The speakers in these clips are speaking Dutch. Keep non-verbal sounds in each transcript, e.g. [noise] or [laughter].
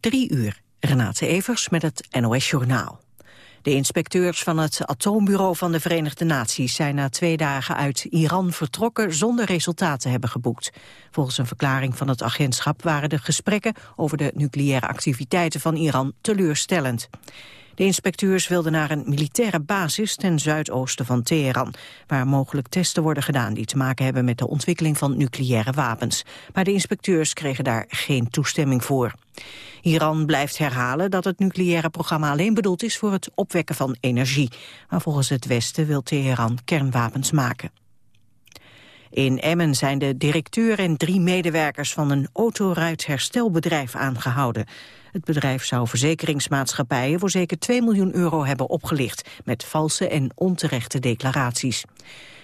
Drie uur. Renate Evers met het NOS Journaal. De inspecteurs van het atoombureau van de Verenigde Naties zijn na twee dagen uit Iran vertrokken zonder resultaten te hebben geboekt. Volgens een verklaring van het agentschap waren de gesprekken over de nucleaire activiteiten van Iran teleurstellend. De inspecteurs wilden naar een militaire basis ten zuidoosten van Teheran, waar mogelijk testen worden gedaan die te maken hebben met de ontwikkeling van nucleaire wapens. Maar de inspecteurs kregen daar geen toestemming voor. Iran blijft herhalen dat het nucleaire programma alleen bedoeld is voor het opwekken van energie. Maar volgens het Westen wil Teheran kernwapens maken. In Emmen zijn de directeur en drie medewerkers van een autoruitherstelbedrijf aangehouden. Het bedrijf zou verzekeringsmaatschappijen voor zeker 2 miljoen euro hebben opgelicht met valse en onterechte declaraties.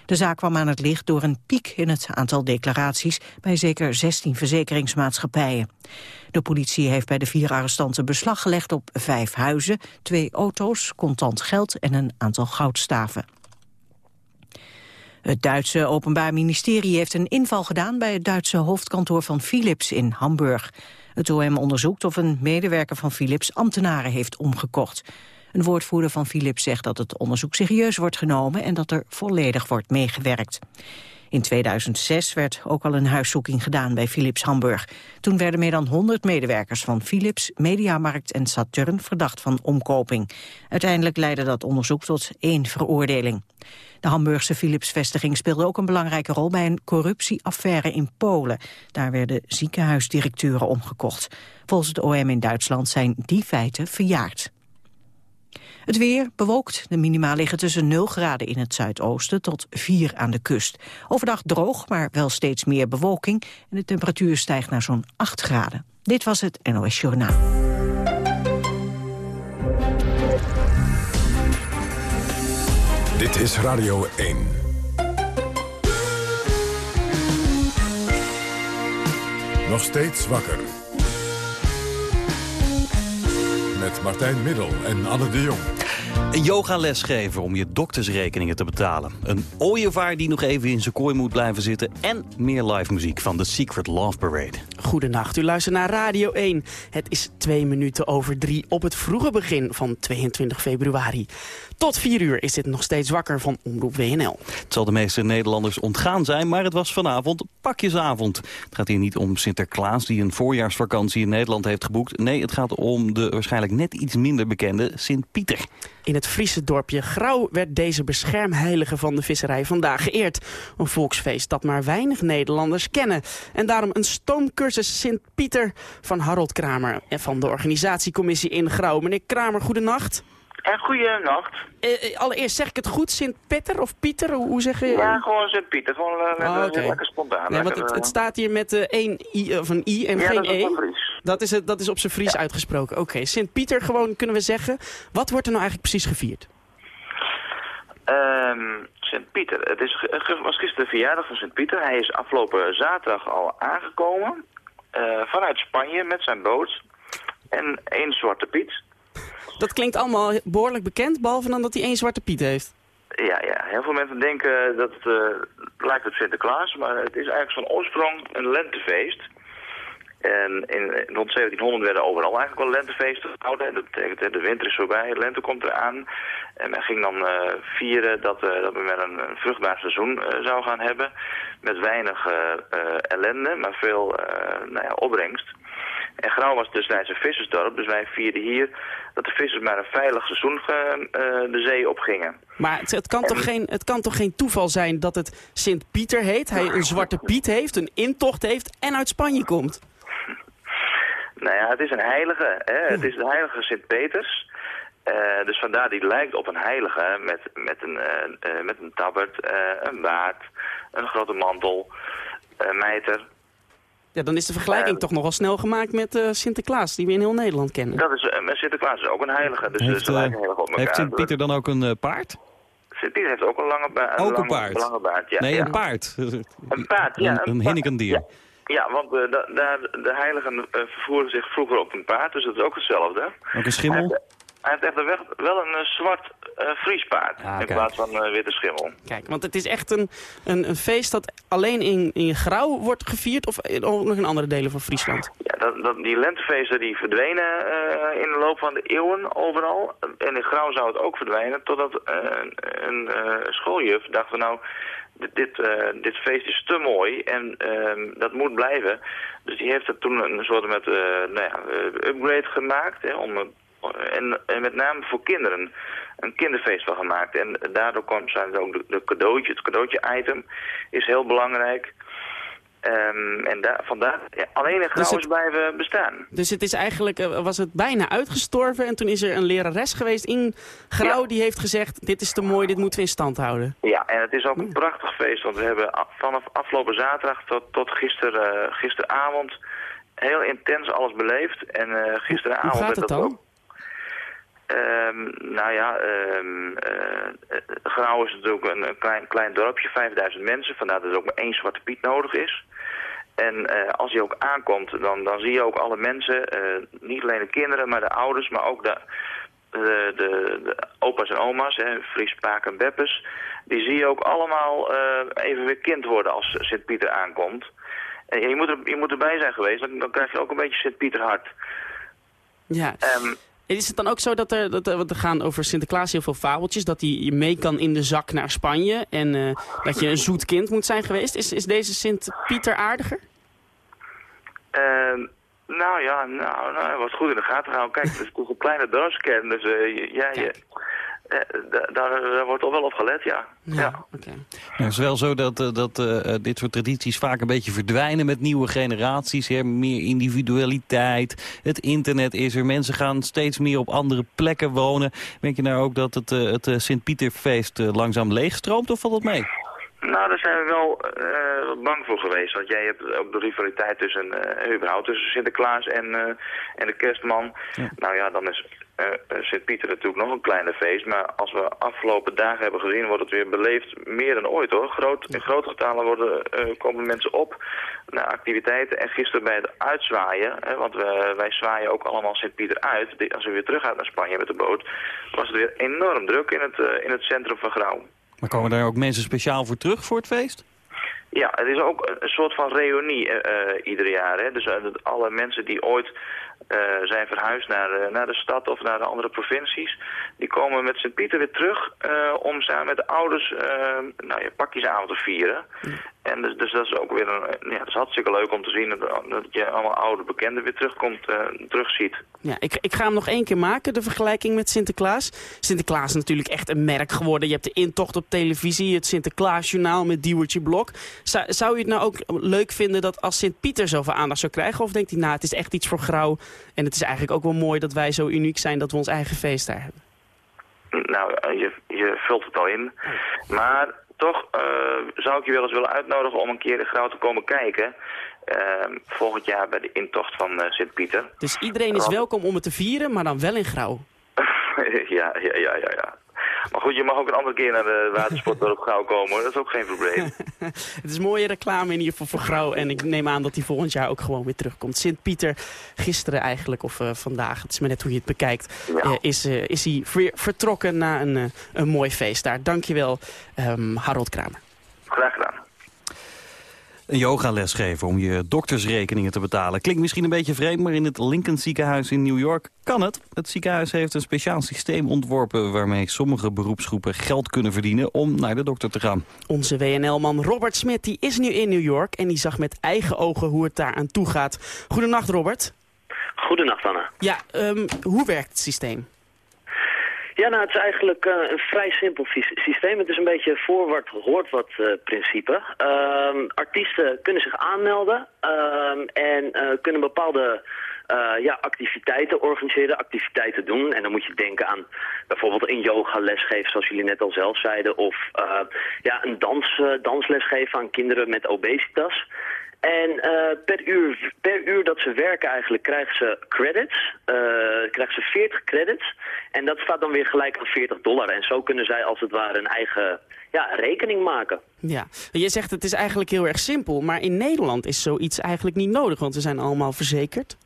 De zaak kwam aan het licht door een piek in het aantal declaraties bij zeker 16 verzekeringsmaatschappijen. De politie heeft bij de vier arrestanten beslag gelegd op vijf huizen, twee auto's, contant geld en een aantal goudstaven. Het Duitse Openbaar Ministerie heeft een inval gedaan bij het Duitse hoofdkantoor van Philips in Hamburg. Het OM onderzoekt of een medewerker van Philips ambtenaren heeft omgekocht. Een woordvoerder van Philips zegt dat het onderzoek serieus wordt genomen en dat er volledig wordt meegewerkt. In 2006 werd ook al een huiszoeking gedaan bij Philips Hamburg. Toen werden meer dan 100 medewerkers van Philips, Mediamarkt en Saturn verdacht van omkoping. Uiteindelijk leidde dat onderzoek tot één veroordeling. De Hamburgse Philips-vestiging speelde ook een belangrijke rol bij een corruptieaffaire in Polen. Daar werden ziekenhuisdirecteuren omgekocht. Volgens het OM in Duitsland zijn die feiten verjaard. Het weer bewolkt. De minima liggen tussen 0 graden in het zuidoosten tot 4 aan de kust. Overdag droog, maar wel steeds meer bewolking. En de temperatuur stijgt naar zo'n 8 graden. Dit was het NOS Journaal. Dit is Radio 1. Nog steeds wakker. Met Martijn Middel en Anne de Jong. Een yogales geven om je doktersrekeningen te betalen. Een ooievaar die nog even in zijn kooi moet blijven zitten. En meer live muziek van The Secret Love Parade. Goedenacht, u luistert naar Radio 1. Het is twee minuten over drie op het vroege begin van 22 februari. Tot vier uur is dit nog steeds wakker van Omroep WNL. Het zal de meeste Nederlanders ontgaan zijn, maar het was vanavond pakjesavond. Het gaat hier niet om Sinterklaas die een voorjaarsvakantie in Nederland heeft geboekt. Nee, het gaat om de waarschijnlijk net iets minder bekende Sint-Pieter. In het Friese dorpje Grauw werd deze beschermheilige van de visserij vandaag geëerd. Een volksfeest dat maar weinig Nederlanders kennen. En daarom een stoomcursus Sint-Pieter van Harold Kramer... en van de organisatiecommissie in Grauw. Meneer Kramer, goedenacht. En goeienacht. Uh, uh, allereerst zeg ik het goed, Sint-Pieter of Pieter? Hoe zeg je? Ja, gewoon Sint-Pieter. Gewoon uh, oh, okay. lekker spontaan. Nee, want het, het, staat hier met één I of een I en ja, geen dat is E. Dat is, het, dat is op zijn Fries ja. uitgesproken. Oké, okay. Sint-Pieter gewoon kunnen we zeggen. Wat wordt er nou eigenlijk precies gevierd? Um, Sint-Pieter. Het is, was gisteren de verjaardag van Sint-Pieter. Hij is afgelopen zaterdag al aangekomen. vanuit Spanje met zijn boot. En één zwarte Piet. Dat klinkt allemaal behoorlijk bekend, behalve dan dat hij één zwarte Piet heeft. Ja, ja. Heel veel mensen denken dat het uh, lijkt op Sinterklaas, maar het is eigenlijk van oorsprong een lentefeest. En in, rond 1700 werden overal eigenlijk wel lentefeesten gehouden. Dat betekent, de winter is voorbij, de lente komt eraan. En men ging dan uh, vieren dat, uh, dat we met een, vruchtbaar seizoen zou gaan hebben. Met weinig ellende, maar veel nou ja, opbrengst. En Grauw was destijds een vissersdorp, dus wij vierden hier dat de vissers maar een veilig seizoen uh, de zee opgingen. Maar het, het, kan en... toch geen, het kan toch geen toeval zijn dat het Sint-Pieter heet, hij een zwarte Piet heeft, een intocht heeft en uit Spanje komt? [laughs] nou ja, het is een heilige, hè? het is de heilige Sint-Peters. Uh, dus vandaar die lijkt op een heilige met, met, een, uh, met een tabbert, een baard, een grote mantel, een mijter. Ja, dan is de vergelijking uh, toch nogal snel gemaakt met uh, Sinterklaas, die we in heel Nederland kennen. Dat is, uh, Sinterklaas is ook een heilige, dus heeft, ze lijken heel erg op elkaar. Heeft Sint-Pieter dan ook een paard? Sint-Pieter heeft ook een lange baard. Ook een, een paard? Lange baard ja, nee, ja. een paard. [laughs] Een paard, ja. Een, een hinnikendier. Ja. Ja, want uh, da, da, de heiligen uh, vervoeren zich vroeger op een paard, dus dat is ook hetzelfde. Ook een schimmel? Hij heeft echt wel, wel een uh, zwart uh, vriespaard Ah, in plaats van uh, witte schimmel. Kijk, want het is echt een, een, een feest dat alleen in, in Grauw wordt gevierd of ook nog in andere delen van Friesland? Ja, dat, dat, die lentefeesten die verdwenen eh, in de loop van de eeuwen overal. En in Grauw zou het ook verdwijnen totdat eh, een eh, schooljuf dacht van nou, dit, dit, eh, dit feest is te mooi en ehm, dat moet blijven. Dus die heeft er toen een soort met, eh, nou ja, eh, upgrade gemaakt hè, om, het- en, en met name voor kinderen een kinderfeest van gemaakt. En daardoor kwam, zijn er ook de, de cadeautje, het cadeautje-item is heel belangrijk. Ehm, en daar vandaar, ja, alleen in Grauw het- is blijven bestaan. Dus het is eigenlijk, eh, was het bijna uitgestorven en toen is er een lerares geweest in Grauw Ja. die heeft gezegd, dit is te mooi, dit moeten we in stand houden. Ja, en het is ook een prachtig feest, want we hebben vanaf afgelopen zaterdag tot, tot gister, eh, gisteravond heel intens alles beleefd. En eh, gisteravond... Hoe gaat werd het dat dan? ook- Ehm, nou ja, ehm eh, Grauw is natuurlijk een, een klein, klein dorpje, 5000 mensen, vandaar dat er ook maar één Zwarte Piet nodig is. En eh, als hij ook aankomt, dan, dan zie je ook alle mensen, eh, niet alleen de kinderen, maar de ouders, maar ook de, de, de, de opa's en oma's, hè, Fries, Paak en Beppes, die zie je ook allemaal even weer kind worden als Sint-Pieter aankomt. En je moet, er, je moet erbij zijn geweest, dan, dan krijg je ook een beetje Sint-Pieter hart. Ja. Ehm, Is het dan ook zo dat er, dat want er gaan over Sinterklaas heel veel fabeltjes, dat hij je mee kan in de zak naar Spanje en eh, dat je een zoet kind moet zijn geweest? Is, is deze Sint-Pieter aardiger? Ehm, nou ja, nou, nou, wat goed in de gaten houden. Kijk, het is toch een kleine dorpskern, dus je- ja, je, daar, daar wordt toch wel op gelet, ja. ja. oké. Nou, het is wel zo dat, eh, dat eh, dit soort tradities vaak een beetje verdwijnen met nieuwe generaties. Hè? Meer individualiteit, het internet is er. Mensen gaan steeds meer op andere plekken wonen. Denk je nou ook dat het, eh, het eh, Sint-Pieterfeest eh, langzaam leegstroomt of valt dat mee? Nou, daar zijn we wel eh, bang voor geweest. Want jij hebt ook de rivaliteit tussen, eh überhaupt tussen Sinterklaas en, eh, en de kerstman. Ja. Nou ja, dan is Sint-Pieter natuurlijk nog een kleiner feest. Maar als we afgelopen dagen hebben gezien, wordt het weer beleefd meer dan ooit hoor. Groot, in grote getalen worden, komen mensen op naar activiteiten. En gisteren bij het uitzwaaien, hè, want we, wij zwaaien ook allemaal Sint-Pieter uit. Als we weer terug gaan naar Spanje met de boot, was het weer enorm druk in het, in het centrum van Grauw. Maar komen daar ook mensen speciaal voor terug voor het feest? Ja, het is ook een- soort van reunie eh, eh, ieder jaar. Hè? Dus eh, alle mensen die ooit eh, zijn verhuisd naar, naar de stad of naar de andere provincies, die komen met Sint-Pieter weer terug eh, om samen met de ouders nou, ja, pakjesavond te vieren. En dus, dus dat is ook weer een, ja, dat is hartstikke leuk om te zien dat, dat je allemaal oude bekenden weer terugkomt, eh terugziet. Ja, ik, ik ga hem nog één keer maken, de vergelijking met Sinterklaas. Sinterklaas is natuurlijk echt een merk geworden. Je hebt de intocht op televisie, het Sinterklaasjournaal met Diewertje Blok. Zou, zou je het nou ook leuk vinden dat als Sint-Pieter zoveel aandacht zou krijgen? Of denkt hij, nou, het is echt iets voor grauw. En het is eigenlijk ook wel mooi dat wij zo uniek zijn dat we ons eigen feest daar hebben. Nou, je, je vult het al in. Maar toch eh, zou ik je wel eens willen uitnodigen om een keer in Grauw te komen kijken. Eh, volgend jaar bij de intocht van eh, Sint-Pieter. Dus iedereen is welkom om het te vieren, maar dan wel in grauw. [laughs] ja, ja, ja, ja, ja. Maar goed, je mag ook een andere keer naar de watersportdorp [laughs] Gauw komen hoor. Dat is ook geen probleem. [laughs] Het is mooie reclame in ieder geval voor Grauw. En ik neem aan dat hij volgend jaar ook gewoon weer terugkomt. Sint-Pieter, gisteren eigenlijk, of eh, vandaag, het is maar net hoe je het bekijkt, Ja. eh, is, eh, is hij weer vertrokken naar een, een mooi feest daar. Dankjewel, ehm Harold Kramer. Graag gedaan. Een yogales geven om je doktersrekeningen te betalen. Klinkt misschien een beetje vreemd, maar in het Lincoln ziekenhuis in New York kan het. Het ziekenhuis heeft een speciaal systeem ontworpen... waarmee sommige beroepsgroepen geld kunnen verdienen om naar de dokter te gaan. Onze WNL-man Robert Smit die is nu in New York en die zag met eigen ogen hoe het daar aan toe gaat. Goedenacht, Robert. Goedenacht, Anna. Ja, ehm, hoe werkt het systeem? Ja, nou, het is eigenlijk eh, een vrij simpel sy- systeem. Het is een beetje voorwaarts hoort wat principe. Ehm, artiesten kunnen zich aanmelden ehm, en eh, kunnen bepaalde eh, ja, activiteiten organiseren, activiteiten doen. En dan moet je denken aan bijvoorbeeld een yoga lesgeven, zoals jullie net al zelf zeiden. Of eh, ja, een dans, eh, dansles geven aan kinderen met obesitas. En per, uur, per uur dat ze werken eigenlijk krijgen ze credits. krijgen ze 40 credits. En dat staat dan weer gelijk aan 40 dollar. En zo kunnen zij als het ware een eigen ja, rekening maken. Ja, je zegt het is eigenlijk heel erg simpel, maar in Nederland is zoiets eigenlijk niet nodig, want we zijn allemaal verzekerd.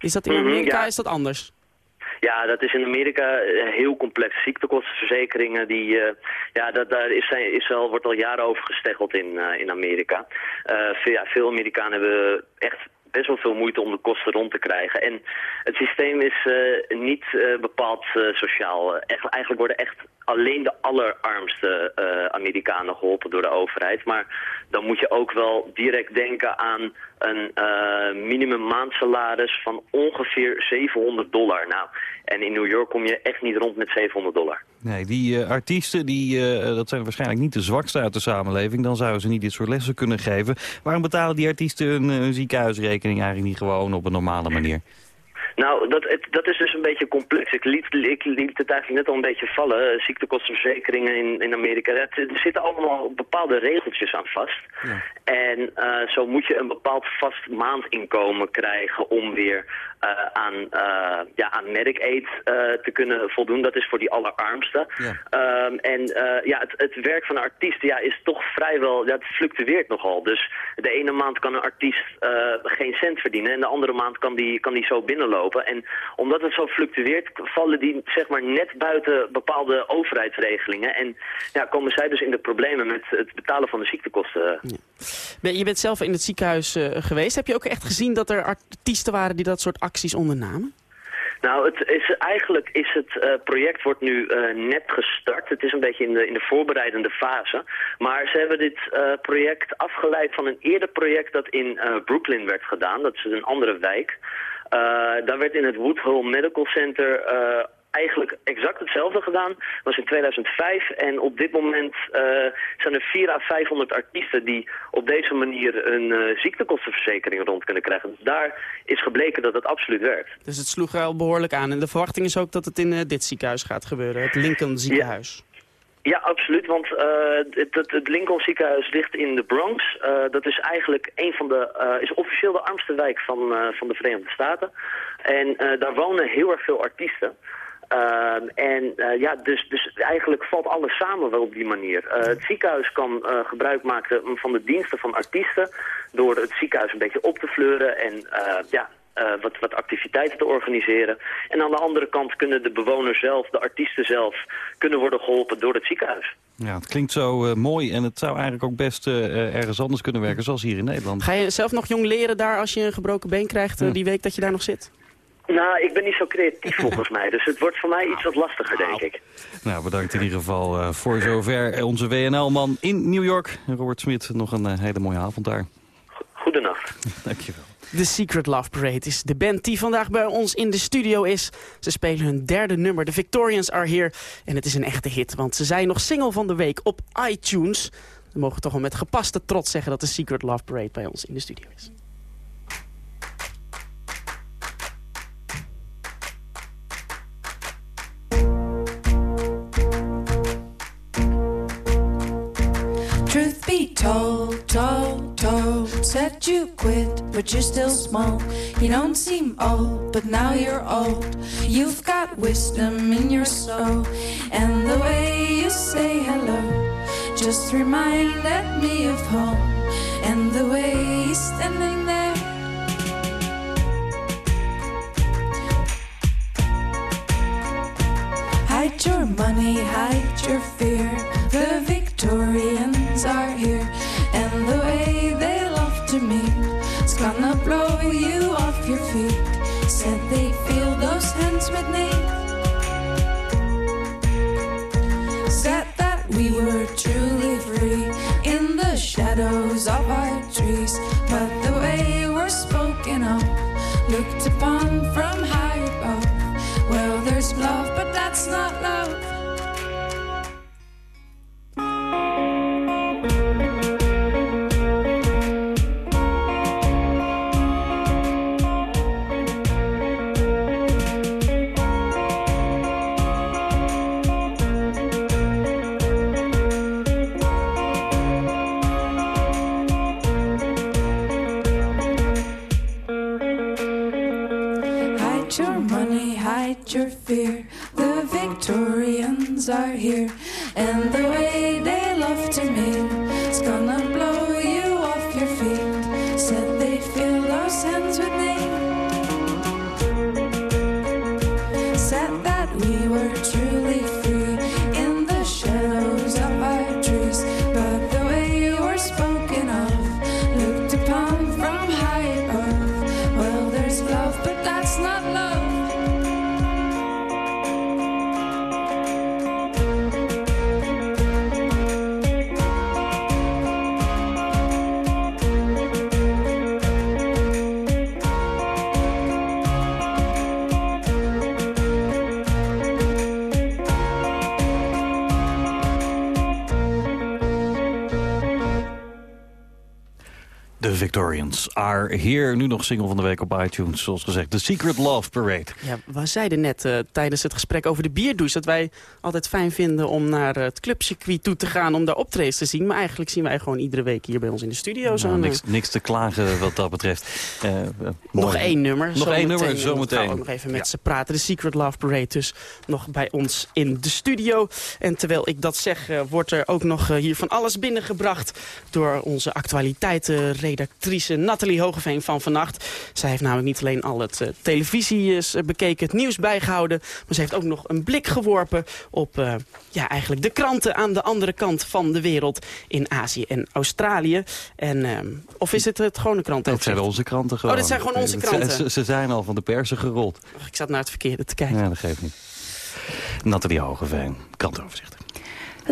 Is dat in Mhm, Amerika ja. is dat anders? Ja, dat is in Amerika eh, heel complex. Ziektekostenverzekeringen, die, uh, ja, dat, daar is, is al, wordt al jaren over gesteggeld in, uh, in Amerika. veel, ja, veel Amerikanen hebben echt best wel veel moeite om de kosten rond te krijgen. En het systeem is niet bepaald sociaal. Echt, eigenlijk worden echt alleen de allerarmste Amerikanen geholpen door de overheid. Maar dan moet je ook wel direct denken aan een minimum maandsalaris van ongeveer 700 dollar. Nou, en in New York kom je echt niet rond met 700 dollar. Nee, die uh, artiesten, die, uh, dat zijn waarschijnlijk niet de zwakste uit de samenleving. Dan zouden ze niet dit soort lessen kunnen geven. Waarom betalen die artiesten hun, hun ziekenhuisrekening eigenlijk niet gewoon op een normale manier? Nou, dat, het, dat is dus een beetje complex. Ik liet, ik liet het eigenlijk net al een beetje vallen. Ziektekostenverzekeringen in, in Amerika. Er zitten allemaal bepaalde regeltjes aan vast. Ja. En uh, zo moet je een bepaald vast maandinkomen krijgen om weer uh, aan, uh, ja, aan Medicaid te kunnen voldoen. Dat is voor die allerarmsten. Ja. Um, en ja, het, het werk van een artiest ja, is toch vrijwel, ja, het fluctueert nogal. Dus de ene maand kan een artiest geen cent verdienen en de andere maand kan die, kan die zo binnenlopen. En omdat het zo fluctueert, vallen die zeg maar net buiten bepaalde overheidsregelingen. En ja, komen zij dus in de problemen met het betalen van de ziektekosten. Ja. Je bent zelf in het ziekenhuis uh, geweest. Heb je ook echt gezien dat er artiesten waren die dat soort acties ondernamen? Nou, het is, eigenlijk is het uh, project wordt nu uh, net gestart. Het is een beetje in de, in de voorbereidende fase. Maar ze hebben dit project afgeleid van een eerder project dat in Brooklyn werd gedaan. Dat is een andere wijk. Daar werd in het Woodhull Medical Center eigenlijk exact hetzelfde gedaan. Dat was in 2005 en op dit moment uh, zijn er 4 à 500 artiesten die op deze manier een uh, ziektekostenverzekering rond kunnen krijgen. Dus daar is gebleken dat het absoluut werkt. Dus het sloeg er al behoorlijk aan. En de verwachting is ook dat het in uh, dit ziekenhuis gaat gebeuren, het Lincoln ziekenhuis. Ja. Ja, absoluut. Want uh, het, het, het, Lincoln ziekenhuis ligt in de Bronx. Uh, dat is eigenlijk een van de, uh, is officieel de armste wijk van, van de Verenigde Staten. En daar wonen heel erg veel artiesten. Uh, en uh, ja, dus, dus eigenlijk valt alles samen wel op die manier. Uh, het ziekenhuis kan gebruik maken van de diensten van artiesten... door het ziekenhuis een beetje op te fleuren en ja, uh, wat, wat activiteiten te organiseren. En aan de andere kant kunnen de bewoners zelf, de artiesten zelf, kunnen worden geholpen door het ziekenhuis. Ja, het klinkt zo uh, mooi en het zou eigenlijk ook best uh, ergens anders kunnen werken, zoals hier in Nederland. Ga je zelf nog jong leren daar als je een gebroken been krijgt, ja. die week dat je daar nog zit? Nou, ik ben niet zo creatief [laughs] volgens mij, dus het wordt voor mij iets wat lastiger, denk ik. Nou, bedankt in ieder geval uh, voor zover onze WNL-man in New York. Robert Smit, nog een uh, hele mooie avond daar. Goedenacht. [laughs] Dankjewel. The Secret Love Parade is de band die vandaag bij ons in de studio is. Ze spelen hun derde nummer, The Victorians Are Here. En het is een echte hit, want ze zijn nog single van de week op iTunes. We mogen toch wel met gepaste trots zeggen dat The Secret Love Parade bij ons in de studio is. Truth be told, told, told, said you quit, but you're still small. You don't seem old, but now you're old. You've got wisdom in your soul, and the way you say hello just reminded me of home, and the way you're standing there. Hide your money, hide your fear. The Victorians are here, and the way they love to meet is gonna blow you off your feet. Said they feel those hands with me. Said that we were truly free in the shadows of our trees, but the way we're spoken of, looked upon from high above. Well, there's love, but that's not love. Are here, and the way they love to meet Victorians are here. Nu nog single van de week op iTunes. Zoals gezegd, The Secret Love Parade. Ja, we zeiden net uh, tijdens het gesprek over de bierdouche... dat wij altijd fijn vinden om naar het clubcircuit toe te gaan... om daar optredens te zien. Maar eigenlijk zien wij gewoon iedere week hier bij ons in de studio. Nou, zo niks, niks, te klagen wat dat betreft. Uh, nog één nummer. Nog één nummer, zometeen. Gaan we nog even met ja. ze praten. The Secret Love Parade dus nog bij ons in de studio. En terwijl ik dat zeg, uh, wordt er ook nog hier van alles binnengebracht... door onze actualiteitenredactrice Nathalie Hogeveen van vannacht. Zij heeft namelijk niet alleen al het uh, televisie uh, bekeken, het nieuws bijgehouden... maar ze heeft ook nog een blik geworpen op uh, ja, eigenlijk de kranten aan de andere kant van de wereld... in Azië en Australië. En, of is het het gewone kranten? Dat zijn onze kranten gewoon. Oh, dat zijn gewoon onze kranten. Ze, ze zijn al van de persen gerold. ik zat naar het verkeerde te kijken. Ja, dat geeft niet. Nathalie Hogeveen, krantenoverzicht.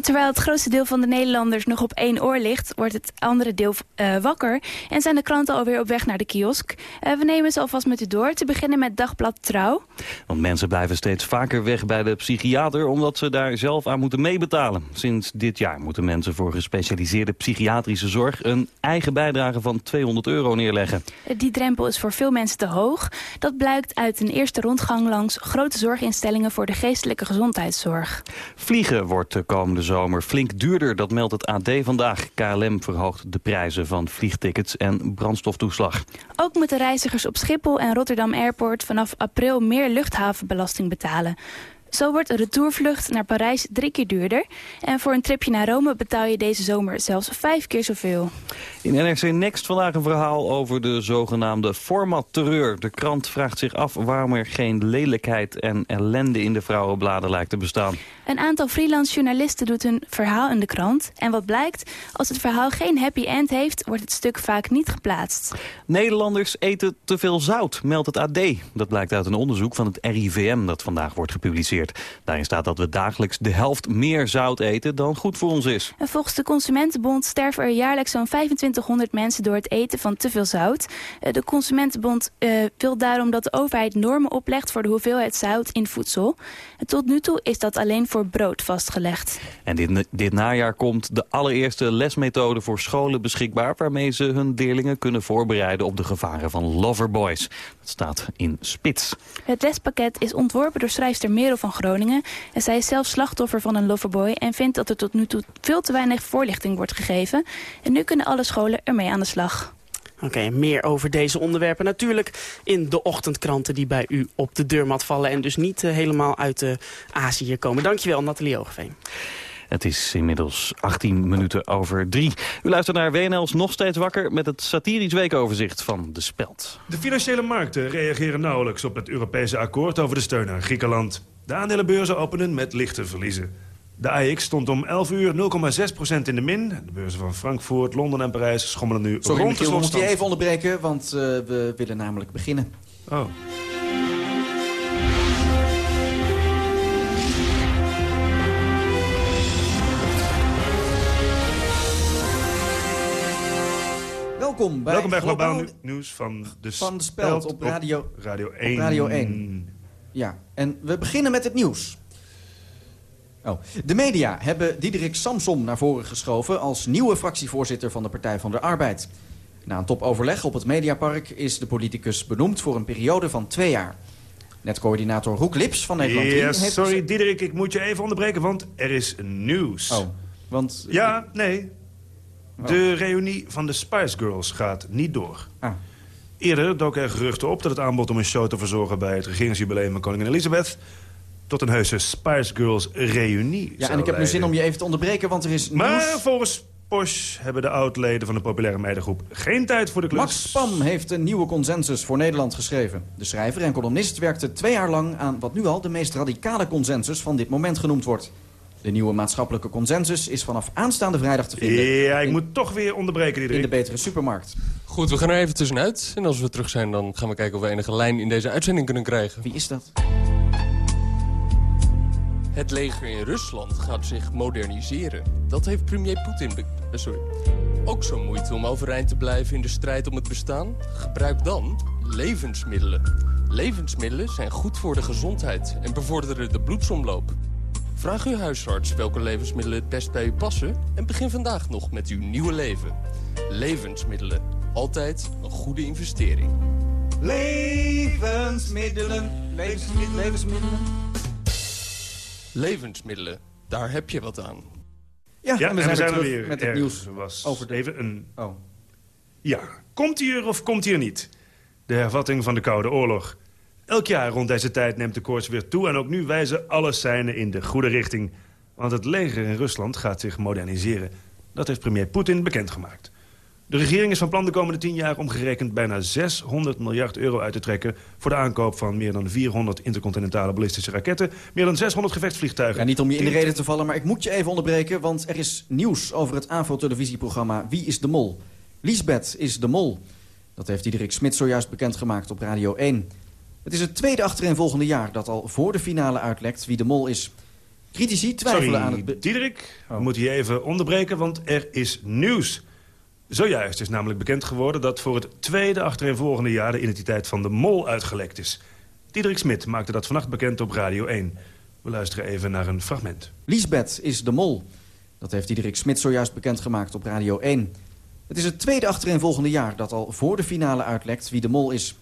Terwijl het grootste deel van de Nederlanders nog op één oor ligt... wordt het andere deel uh, wakker en zijn de kranten alweer op weg naar de kiosk. Uh, we nemen ze alvast met u door, te beginnen met Dagblad Trouw. Want mensen blijven steeds vaker weg bij de psychiater... omdat ze daar zelf aan moeten meebetalen. Sinds dit jaar moeten mensen voor gespecialiseerde psychiatrische zorg... een eigen bijdrage van 200 euro neerleggen. Die drempel is voor veel mensen te hoog. Dat blijkt uit een eerste rondgang langs grote zorginstellingen... voor de geestelijke gezondheidszorg. Vliegen wordt de komende zomer flink duurder. Dat meldt het AD vandaag. KLM verhoogt de prijzen van vliegtickets en brandstoftoeslag. Ook moeten reizigers op Schiphol en Rotterdam Airport vanaf april meer luchthavenbelasting betalen. Zo wordt een retourvlucht naar Parijs drie keer duurder. En voor een tripje naar Rome betaal je deze zomer zelfs vijf keer zoveel. In NRC Next vandaag een verhaal over de zogenaamde formatterreur. De krant vraagt zich af waarom er geen lelijkheid en ellende in de vrouwenbladen lijkt te bestaan. Een aantal freelance journalisten doet hun verhaal in de krant. En wat blijkt, als het verhaal geen happy end heeft, wordt het stuk vaak niet geplaatst. Nederlanders eten te veel zout, meldt het AD. Dat blijkt uit een onderzoek van het RIVM dat vandaag wordt gepubliceerd. Daarin staat dat we dagelijks de helft meer zout eten dan goed voor ons is. En volgens de Consumentenbond sterven er jaarlijks zo'n 2500 mensen door het eten van te veel zout. Eh, de Consumentenbond uh, wil daarom dat de overheid normen oplegt voor de hoeveelheid zout in voedsel. Tot nu toe is dat alleen voor brood vastgelegd. En dit, dit najaar komt de allereerste lesmethode voor scholen beschikbaar... waarmee ze hun leerlingen kunnen voorbereiden op de gevaren van loverboys. Staat in spits. Het lespakket is ontworpen door schrijfster Merel van Groningen. En zij is zelf slachtoffer van een loverboy en vindt dat er tot nu toe veel te weinig voorlichting wordt gegeven. En nu kunnen alle scholen ermee aan de slag. Oké, okay, meer over deze onderwerpen natuurlijk in de ochtendkranten die bij u op de deurmat vallen... en dus niet uh, helemaal uit uh, Azië komen. Dankjewel, Nathalie Oogveen. Het is inmiddels 18 minuten over drie. U luistert naar WNL's Nog Steeds Wakker... met het satirisch weekoverzicht van De Speld. De financiële markten reageren nauwelijks op het Europese akkoord... over de steun aan Griekenland. De aandelenbeurzen openen met lichte verliezen. De AX stond om 11 uur 0,6% in de min. De beurzen van Frankfurt, Londen en Parijs schommelen nu Sorry, rond de moet je even onderbreken, want uh, we willen namelijk beginnen. Oh. Welkom bij, Welkom bij Globaal Nieuws van de, van de Speld op Radio, Radio 1. Op Radio 1. Ja, en we beginnen met het nieuws. Oh. De media hebben Diederik Samsom naar voren geschoven... als nieuwe fractievoorzitter van de Partij van de Arbeid. Na een topoverleg op het Mediapark is de politicus benoemd... voor een periode van twee jaar. Netcoördinator Roek Lips van Nederland heeft... Sorry Diederik, ik moet je even onderbreken, want er is nieuws. Oh, want... Ja, nee. Oh. De reunie van de Spice Girls gaat niet door. Ah. Eerder dook er geruchten op dat het aanbod om een show te verzorgen... bij het regeringsjubileum van koningin Elizabeth... tot een heuse Spice Girls reunie Ja, en ik heb nu zin om je even te onderbreken, want er is Maar volgens Posh hebben de oud-leden van de populaire meidengroep... geen tijd voor de klus. Max Pam heeft een nieuwe consensus voor Nederland geschreven. De schrijver en columnist werkte twee jaar lang aan wat nu al... de meest radicale consensus van dit moment genoemd wordt. De nieuwe maatschappelijke consensus is vanaf aanstaande vrijdag te vinden. Ja, ik moet toch weer onderbreken, Diederik. In de betere supermarkt. Goed, we gaan er even tussenuit. En als we terug zijn, dan gaan we kijken of we enige lijn in deze uitzending kunnen krijgen. Wie is dat? Het leger in Rusland gaat zich moderniseren. Dat heeft premier Poetin... Uh, sorry. Ook zo'n moeite om overeind te blijven in de strijd om het bestaan? Gebruik dan levensmiddelen. Levensmiddelen zijn goed voor de gezondheid en bevorderen de bloedsomloop. Vraag uw huisarts welke levensmiddelen het best bij u passen... en begin vandaag nog met uw nieuwe leven. Levensmiddelen. Altijd een goede investering. Levensmiddelen. Levensmiddelen. Levensmiddelen. Levensmiddelen, daar heb je wat aan. Ja, Ja, en we en zijn, we zijn er weer. met het Er nieuws. was over de- even een... Oh. Ja, komt hij er of komt hij er niet? De hervatting van de Koude Oorlog. Elk jaar rond deze tijd neemt de koorts weer toe... en ook nu wijzen alle seinen in de goede richting. Want het leger in Rusland gaat zich moderniseren. Dat heeft premier Poetin bekendgemaakt. De regering is van plan de komende tien jaar omgerekend... bijna 600 miljard euro uit te trekken... voor de aankoop van meer dan 400 intercontinentale ballistische raketten... meer dan 600 gevechtsvliegtuigen... Ja, niet om je in de reden te vallen, maar ik moet je even onderbreken... want er is nieuws over het AVRO-televisieprogramma Wie is de Mol? Liesbeth is de Mol. Dat heeft Diederik Smit zojuist bekendgemaakt op Radio 1. Het is het tweede achtereenvolgende jaar dat al voor de finale uitlekt wie de Mol is. Critici twijfelen Sorry, aan het... Diederik, Oh. we moeten je even onderbreken, want er is nieuws. Zojuist is namelijk bekend geworden dat voor het tweede achtereenvolgende jaar... de identiteit van de mol uitgelekt is. Diederik Smit maakte dat vannacht bekend op Radio 1. We luisteren even naar een fragment. Liesbeth is de Mol. Dat heeft Diederik Smit zojuist bekendgemaakt op Radio 1. Het is het tweede achtereenvolgende jaar dat al voor de finale uitlekt wie de Mol is.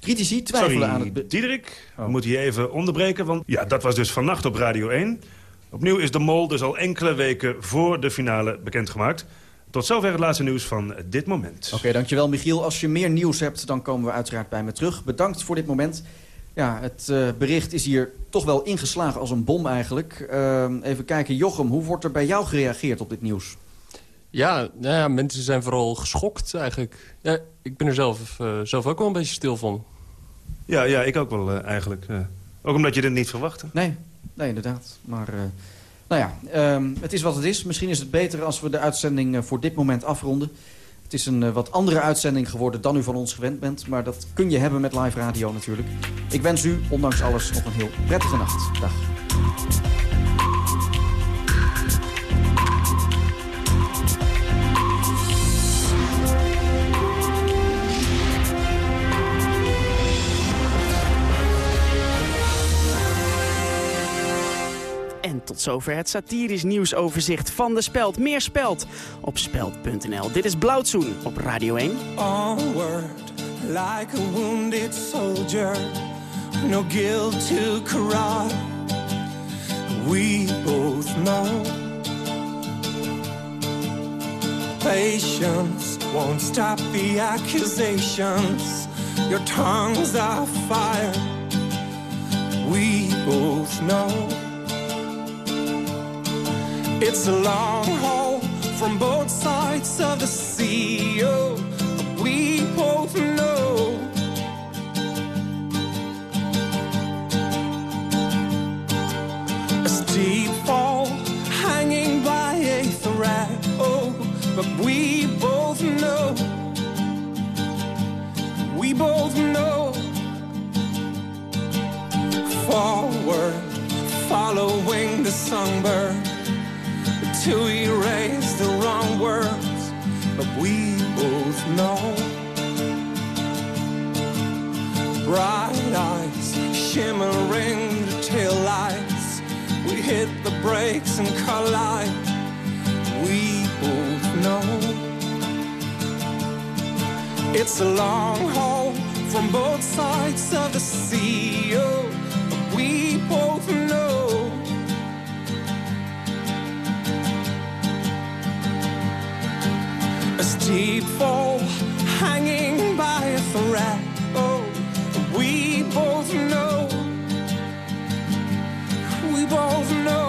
Critici twijfelen Sorry, aan het... Diederik, we Oh. moeten je even onderbreken, want ja, dat was dus vannacht op Radio 1. Opnieuw is de mol dus al enkele weken voor de finale bekendgemaakt. Tot zover het laatste nieuws van dit moment. Oké, dankjewel Michiel. Als je meer nieuws hebt, dan komen we uiteraard bij me terug. Bedankt voor dit moment. Ja, het eh, bericht is hier toch wel ingeslagen als een bom eigenlijk. Ehm, even kijken, Jochem, hoe wordt er bij jou gereageerd op dit nieuws? Ja, nou ja, mensen zijn vooral geschokt eigenlijk. Ja, ik ben er zelf, eh, zelf ook wel een beetje stil van. Ja, ja ik ook wel eh, eigenlijk. eh. ook omdat je dit niet verwachtte. Nee, nee inderdaad. Maar, eh, nou ja, ehm, het is wat het is. Misschien is het beter als we de uitzending voor dit moment afronden. Het is een wat andere uitzending geworden dan u van ons gewend bent. Maar dat kun je hebben met live radio natuurlijk. Ik wens u, ondanks alles, nog een heel prettige nacht. Dag. Tot zover het satirisch nieuwsoverzicht van de Speld. Meer Speld op speld.nl. Dit is Blauwtsoen op Radio 1. onward like a wounded soldier. No guilt to cry. We both know patience won't stop the accusations. Your tongues are fire. We both know it's a long haul from both sides of the sea. Oh, we both know. A steep fall hanging by a thread. Oh, but we both know. We both know. Forward, following the songbird to erase the wrong words, but we both know. Bright eyes shimmering the tail lights. We hit the brakes and collide. We both know. It's a long haul from both sides of the sea. Oh, but we both know. A steep fall hanging by a thread. Oh, we both know. We both know.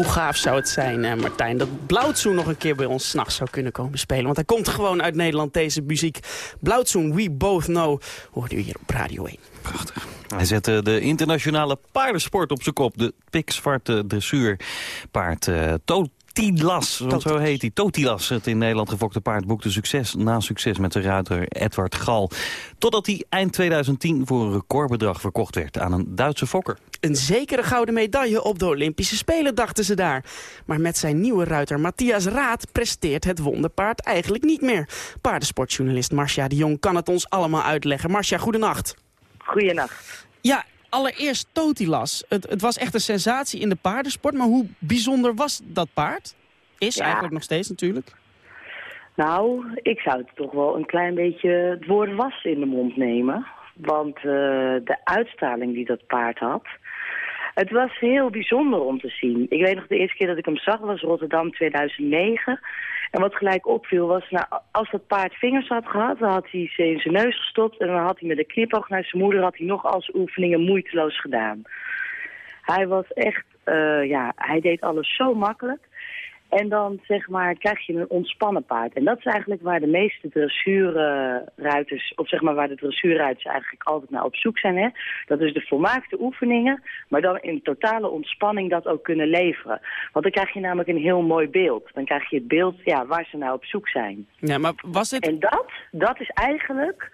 Hoe gaaf zou het zijn, eh, Martijn, dat Blauwtsoen nog een keer bij ons s'nachts zou kunnen komen spelen. Want hij komt gewoon uit Nederland, deze muziek. Blauwtsoen, We Both Know, hoort u hier op Radio 1. Prachtig. Hij zette de internationale paardensport op zijn kop. De pikzwarte dressuurpaard uh, Totilas, want zo heet hij. Totilas, het in Nederland gefokte paard, boekte succes na succes met de ruiter Edward Gal. Totdat hij eind 2010 voor een recordbedrag verkocht werd aan een Duitse fokker. Een zekere gouden medaille op de Olympische Spelen, dachten ze daar. Maar met zijn nieuwe ruiter Matthias Raad presteert het wonderpaard eigenlijk niet meer. Paardensportjournalist Marcia de Jong kan het ons allemaal uitleggen. Marcia, goedenacht. Goedenacht. Ja, allereerst Totilas. Het, het was echt een sensatie in de paardensport, maar hoe bijzonder was dat paard? Is Ja. eigenlijk nog steeds natuurlijk. Nou, ik zou het toch wel een klein beetje het woord was in de mond nemen. Want eh, de uitstraling die dat paard had... Het was heel bijzonder om te zien. Ik weet nog de eerste keer dat ik hem zag was Rotterdam 2009. En wat gelijk opviel was, nou, als dat paard vingers had gehad... dan had hij ze in zijn neus gestopt... en dan had hij met een knipoog naar zijn moeder... had hij nog al zijn oefeningen moeiteloos gedaan. Hij was echt, eh, ja, hij deed alles zo makkelijk. En dan zeg maar krijg je een ontspannen paard. En dat is eigenlijk waar de meeste dressuurruiters, of zeg maar waar de dressuurruiters eigenlijk altijd naar op zoek zijn. Hè? Dat is de volmaakte oefeningen, maar dan in totale ontspanning dat ook kunnen leveren. Want dan krijg je namelijk een heel mooi beeld. Dan krijg je het beeld ja, waar ze nou op zoek zijn. Ja, maar was dit... En dat, dat is eigenlijk,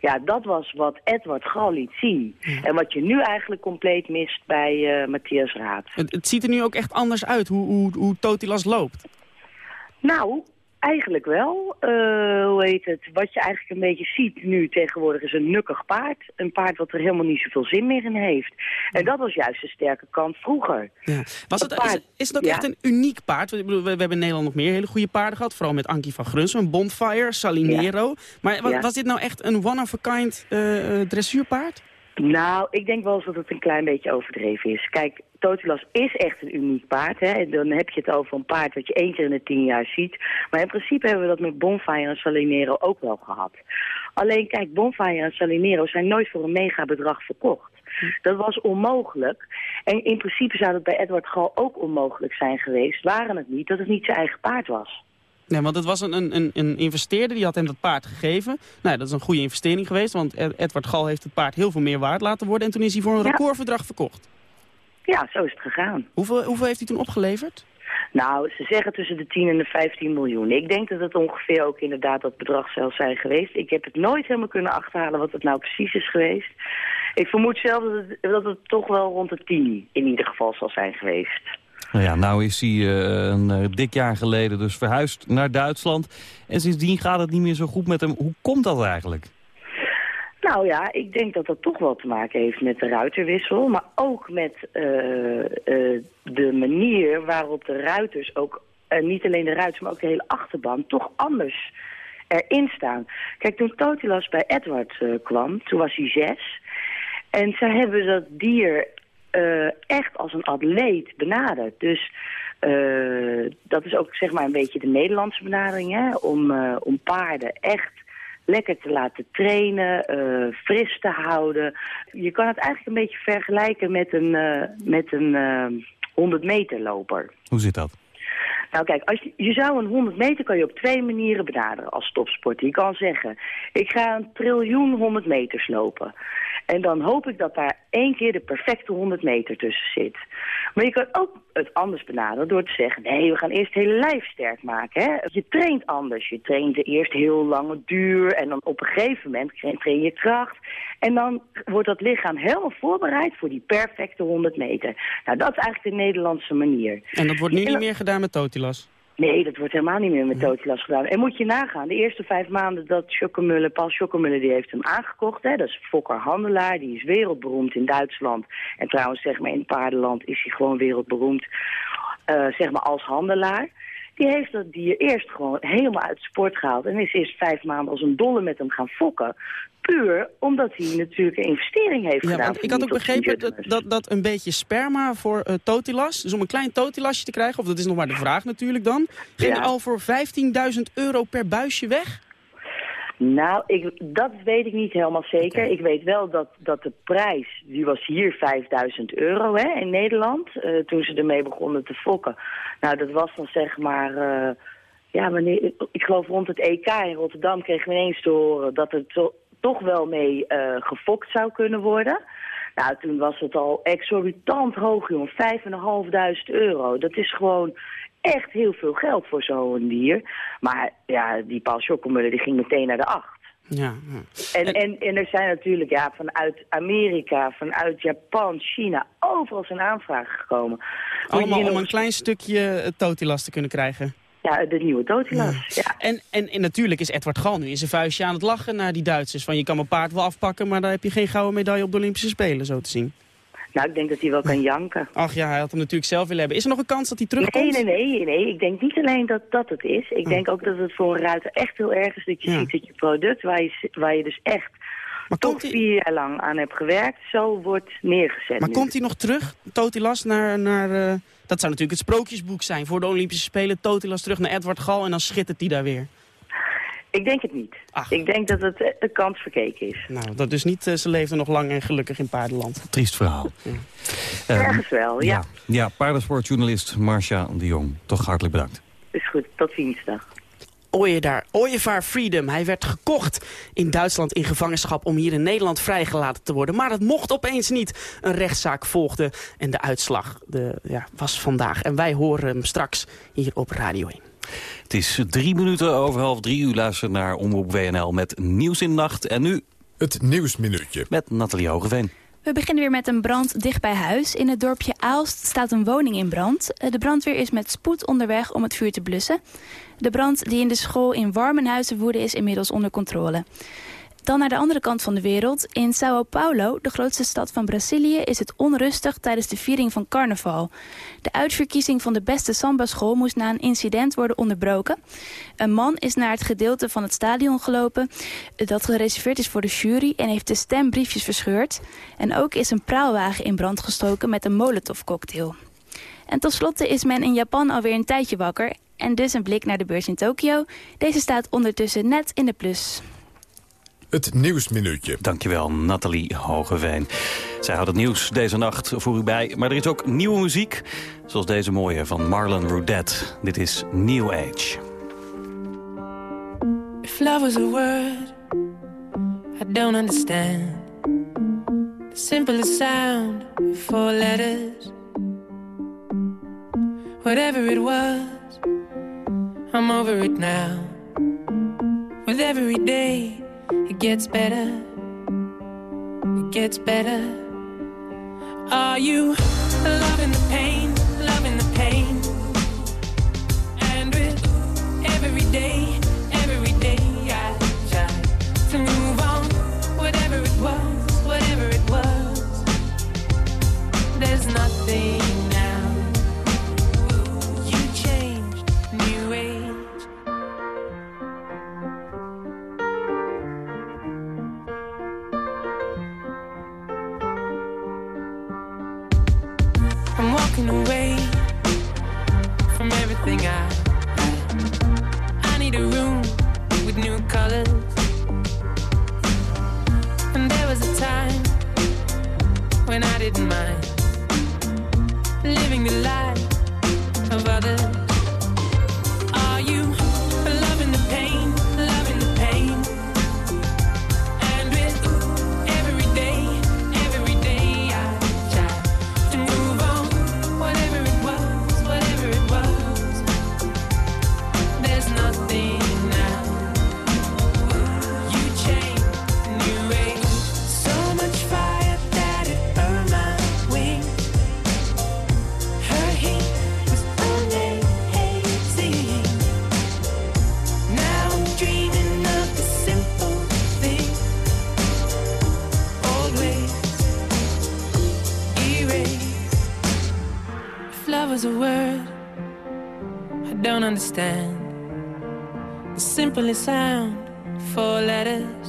ja, dat was wat Edward Gal liet zien. En wat je nu eigenlijk compleet mist bij eh, Matthias Raad. Het, het ziet er nu ook echt anders uit, hoe, hoe, hoe Totilas loopt. Nou, eigenlijk wel. Eh, hoe heet het? Wat je eigenlijk een beetje ziet nu tegenwoordig is een nukkig paard. Een paard wat er helemaal niet zoveel zin meer in heeft. En dat was juist de sterke kant vroeger. Ja. Was het, is, is het ook Ja. echt een uniek paard? We, we hebben in Nederland nog meer hele goede paarden gehad. Vooral met Ankie van Grunsum, Bonfire, Salinero. Maar wa- Ja. was dit nou echt een one-of-a-kind eh, eh, dressuurpaard? Nou, ik denk wel dat het een klein beetje overdreven is. Kijk, Totilas is echt een uniek paard. Hè? En dan heb je het over een paard dat je één keer in de tien jaar ziet. Maar in principe hebben we dat met Bonfire en Salinero ook wel gehad. Alleen, kijk, Bonfire en Salinero zijn nooit voor een megabedrag verkocht. Dat was onmogelijk. En in principe zou dat bij Edward Gal ook onmogelijk zijn geweest... waren het niet dat het niet zijn eigen paard was. Nee, want het was een, een, een, investeerder die had hem dat paard gegeven. Nou, dat is een goede investering geweest, want Ed- Edward Gal heeft het paard heel veel meer waard laten worden. En toen is hij voor een Ja. recordverdrag verkocht. Ja, zo is het gegaan. Hoeveel, hoeveel heeft hij toen opgeleverd? Nou, ze zeggen tussen de 10 en de 15 miljoen. Ik denk dat het ongeveer ook inderdaad dat bedrag zal zijn geweest. Ik heb het nooit helemaal kunnen achterhalen wat het nou precies is geweest. Ik vermoed zelf dat het, dat het toch wel rond de 10 in ieder geval zal zijn geweest. Nou ja, nou is hij eh, een eh, dik jaar geleden dus verhuisd naar Duitsland. En sindsdien gaat het niet meer zo goed met hem. Hoe komt dat eigenlijk? Nou ja, ik denk dat dat toch wel te maken heeft met de ruiterwissel. Maar ook met eh, de manier waarop de ruiters ook... niet alleen de ruiters, maar ook de hele achterban... toch anders erin staan. Kijk, toen Totilas bij Edward kwam, toen was hij zes. En zij hebben dat dier eh, echt als een atleet benaderd. Dus eh, dat is ook zeg maar een beetje de Nederlandse benadering... Hè? Om, eh, om paarden echt lekker te laten trainen, fris te houden. Je kan het eigenlijk een beetje vergelijken met een, met een eh, 100 meter loper. Hoe zit dat? Nou kijk, als je, je zou een 100 meter kan je op twee manieren benaderen als topsporter. Je kan zeggen, ik ga een triljoen 100 meters lopen. En dan hoop ik dat daar één keer de perfecte 100 meter tussen zit. Maar je kan ook het anders benaderen door te zeggen... nee, we gaan eerst het hele lijf sterk maken. Hè? Je traint anders. Je traint eerst heel lange duur... en dan op een gegeven moment train je kracht. En dan wordt dat lichaam helemaal voorbereid voor die perfecte 100 meter. Nou, dat is eigenlijk de Nederlandse manier. En dat wordt nu niet meer gedaan met Totilas. Nee, dat wordt helemaal niet meer met Totilas gedaan. En moet je nagaan, de eerste vijf maanden dat Schokkemuller, Paul Schokkemuller, die heeft hem aangekocht. Hè, dat is Fokker Handelaar, die is wereldberoemd in Duitsland. En trouwens, zeg maar, in het paardenland is hij gewoon wereldberoemd, eh, zeg maar, als handelaar. Die heeft dat dier eerst gewoon helemaal uit sport gehaald. En is eerst vijf maanden als een dolle met hem gaan fokken. Puur omdat hij natuurlijk een investering heeft Ja, gedaan. want ik had ook begrepen dat, dat, dat een beetje sperma voor eh, Totilas, dus om een klein Totilasje te krijgen, of dat is nog maar de vraag natuurlijk dan, ging Ja. al voor 15.000 euro per buisje weg. Nou, ik, dat weet ik niet helemaal zeker. Ik weet wel dat, dat de prijs, die was hier 5000 euro hè, in Nederland, eh, toen ze ermee begonnen te fokken. Nou, dat was dan zeg maar, eh, ja, wanneer, ik geloof rond het EK in Rotterdam kregen we ineens te horen dat er to- toch wel mee eh, gefokt zou kunnen worden. Nou, toen was het al exorbitant hoog, jongen. 5.500 euro. Dat is gewoon echt heel veel geld voor zo'n dier. Maar ja, die Paul Schokkelmuller die ging meteen naar de acht. Ja, En, en, en er zijn natuurlijk ja, vanuit Amerika, vanuit Japan, China, overal zijn aanvragen gekomen. Allemaal om een klein stukje eh, totilas te kunnen krijgen. Ja, de nieuwe Totilas. Ja. En, en, en natuurlijk is Edward Gal nu in zijn vuistje aan het lachen naar die Duitsers. Van je kan mijn paard wel afpakken, maar daar heb je geen gouden medaille op de Olympische Spelen, zo te zien. Nou, ik denk dat hij wel kan janken. Ach ja, hij had hem natuurlijk zelf willen hebben. Is er nog een kans dat hij terugkomt? Nee, nee, nee, nee. Ik denk niet alleen dat dat het is. Ik denk ook dat het voor een ruiter echt heel erg is dat je ziet dat je product, waar je, waar je dus echt toch vier jaar lang aan hebt gewerkt, zo wordt neergezet. Maar nu. komt hij nog terug, Totilas, naar... naar eh, dat zou natuurlijk het sprookjesboek zijn voor de Olympische Spelen. Totilas terug naar Edward Gal en dan schittert hij daar weer. Ik denk het niet. Ik denk dat het eh, de kans verkeken is. Nou, dat is niet, eh, ze leefden nog lang en gelukkig in paardenland. Triest verhaal. [laughs] Ergens wel, ja. Ja, paardensportjournalist Marcia de Jong. Toch hartelijk bedankt. Is goed, tot dinsdag. Ooievaar, Ooievaar Freedom. Hij werd gekocht in Duitsland in gevangenschap om hier in Nederland vrijgelaten te worden. Maar dat mocht opeens niet. Een rechtszaak volgde en de uitslag de, ja, was vandaag. En wij horen hem straks hier op Radio 1. Het is drie minuten over half drie. U luistert naar Omroep WNL met Nieuws in de Nacht. En nu... Het Nieuwsminuutje. Met Nathalie Hogeveen. We beginnen weer met een brand dicht bij huis. In het dorpje Aalst staat een woning in brand. Eh, De brandweer is met spoed onderweg om het vuur te blussen. De brand die in de school in Warmenhuizen woedde is inmiddels onder controle. Dan naar de andere kant van de wereld. In Sao Paulo, de grootste stad van Brazilië, is het onrustig tijdens de viering van carnaval. De uitverkiezing van de beste samba-school moest na een incident worden onderbroken. Een man is naar het gedeelte van het stadion gelopen dat gereserveerd is voor de jury en heeft de stembriefjes verscheurd. En ook is een praalwagen in brand gestoken met een molotovcocktail. En tot slotte is men in Japan alweer een tijdje wakker. En dus een blik naar de beurs in Tokio. Deze staat ondertussen net in de plus. Het Nieuwsminuutje. Dankjewel, Nathalie Hogeveen. Zij houdt het nieuws deze nacht voor u bij. Maar er is ook nieuwe muziek, zoals deze mooie van Marlon Rudet. Dit is New Age. If love was a word, I don't understand. The simplest sound, four letters. Whatever it was, I'm over it now. With every day, it gets better. It gets better. Are you loving the pain, when I didn't mind living the life of others. Understand. The simplest sound, four letters.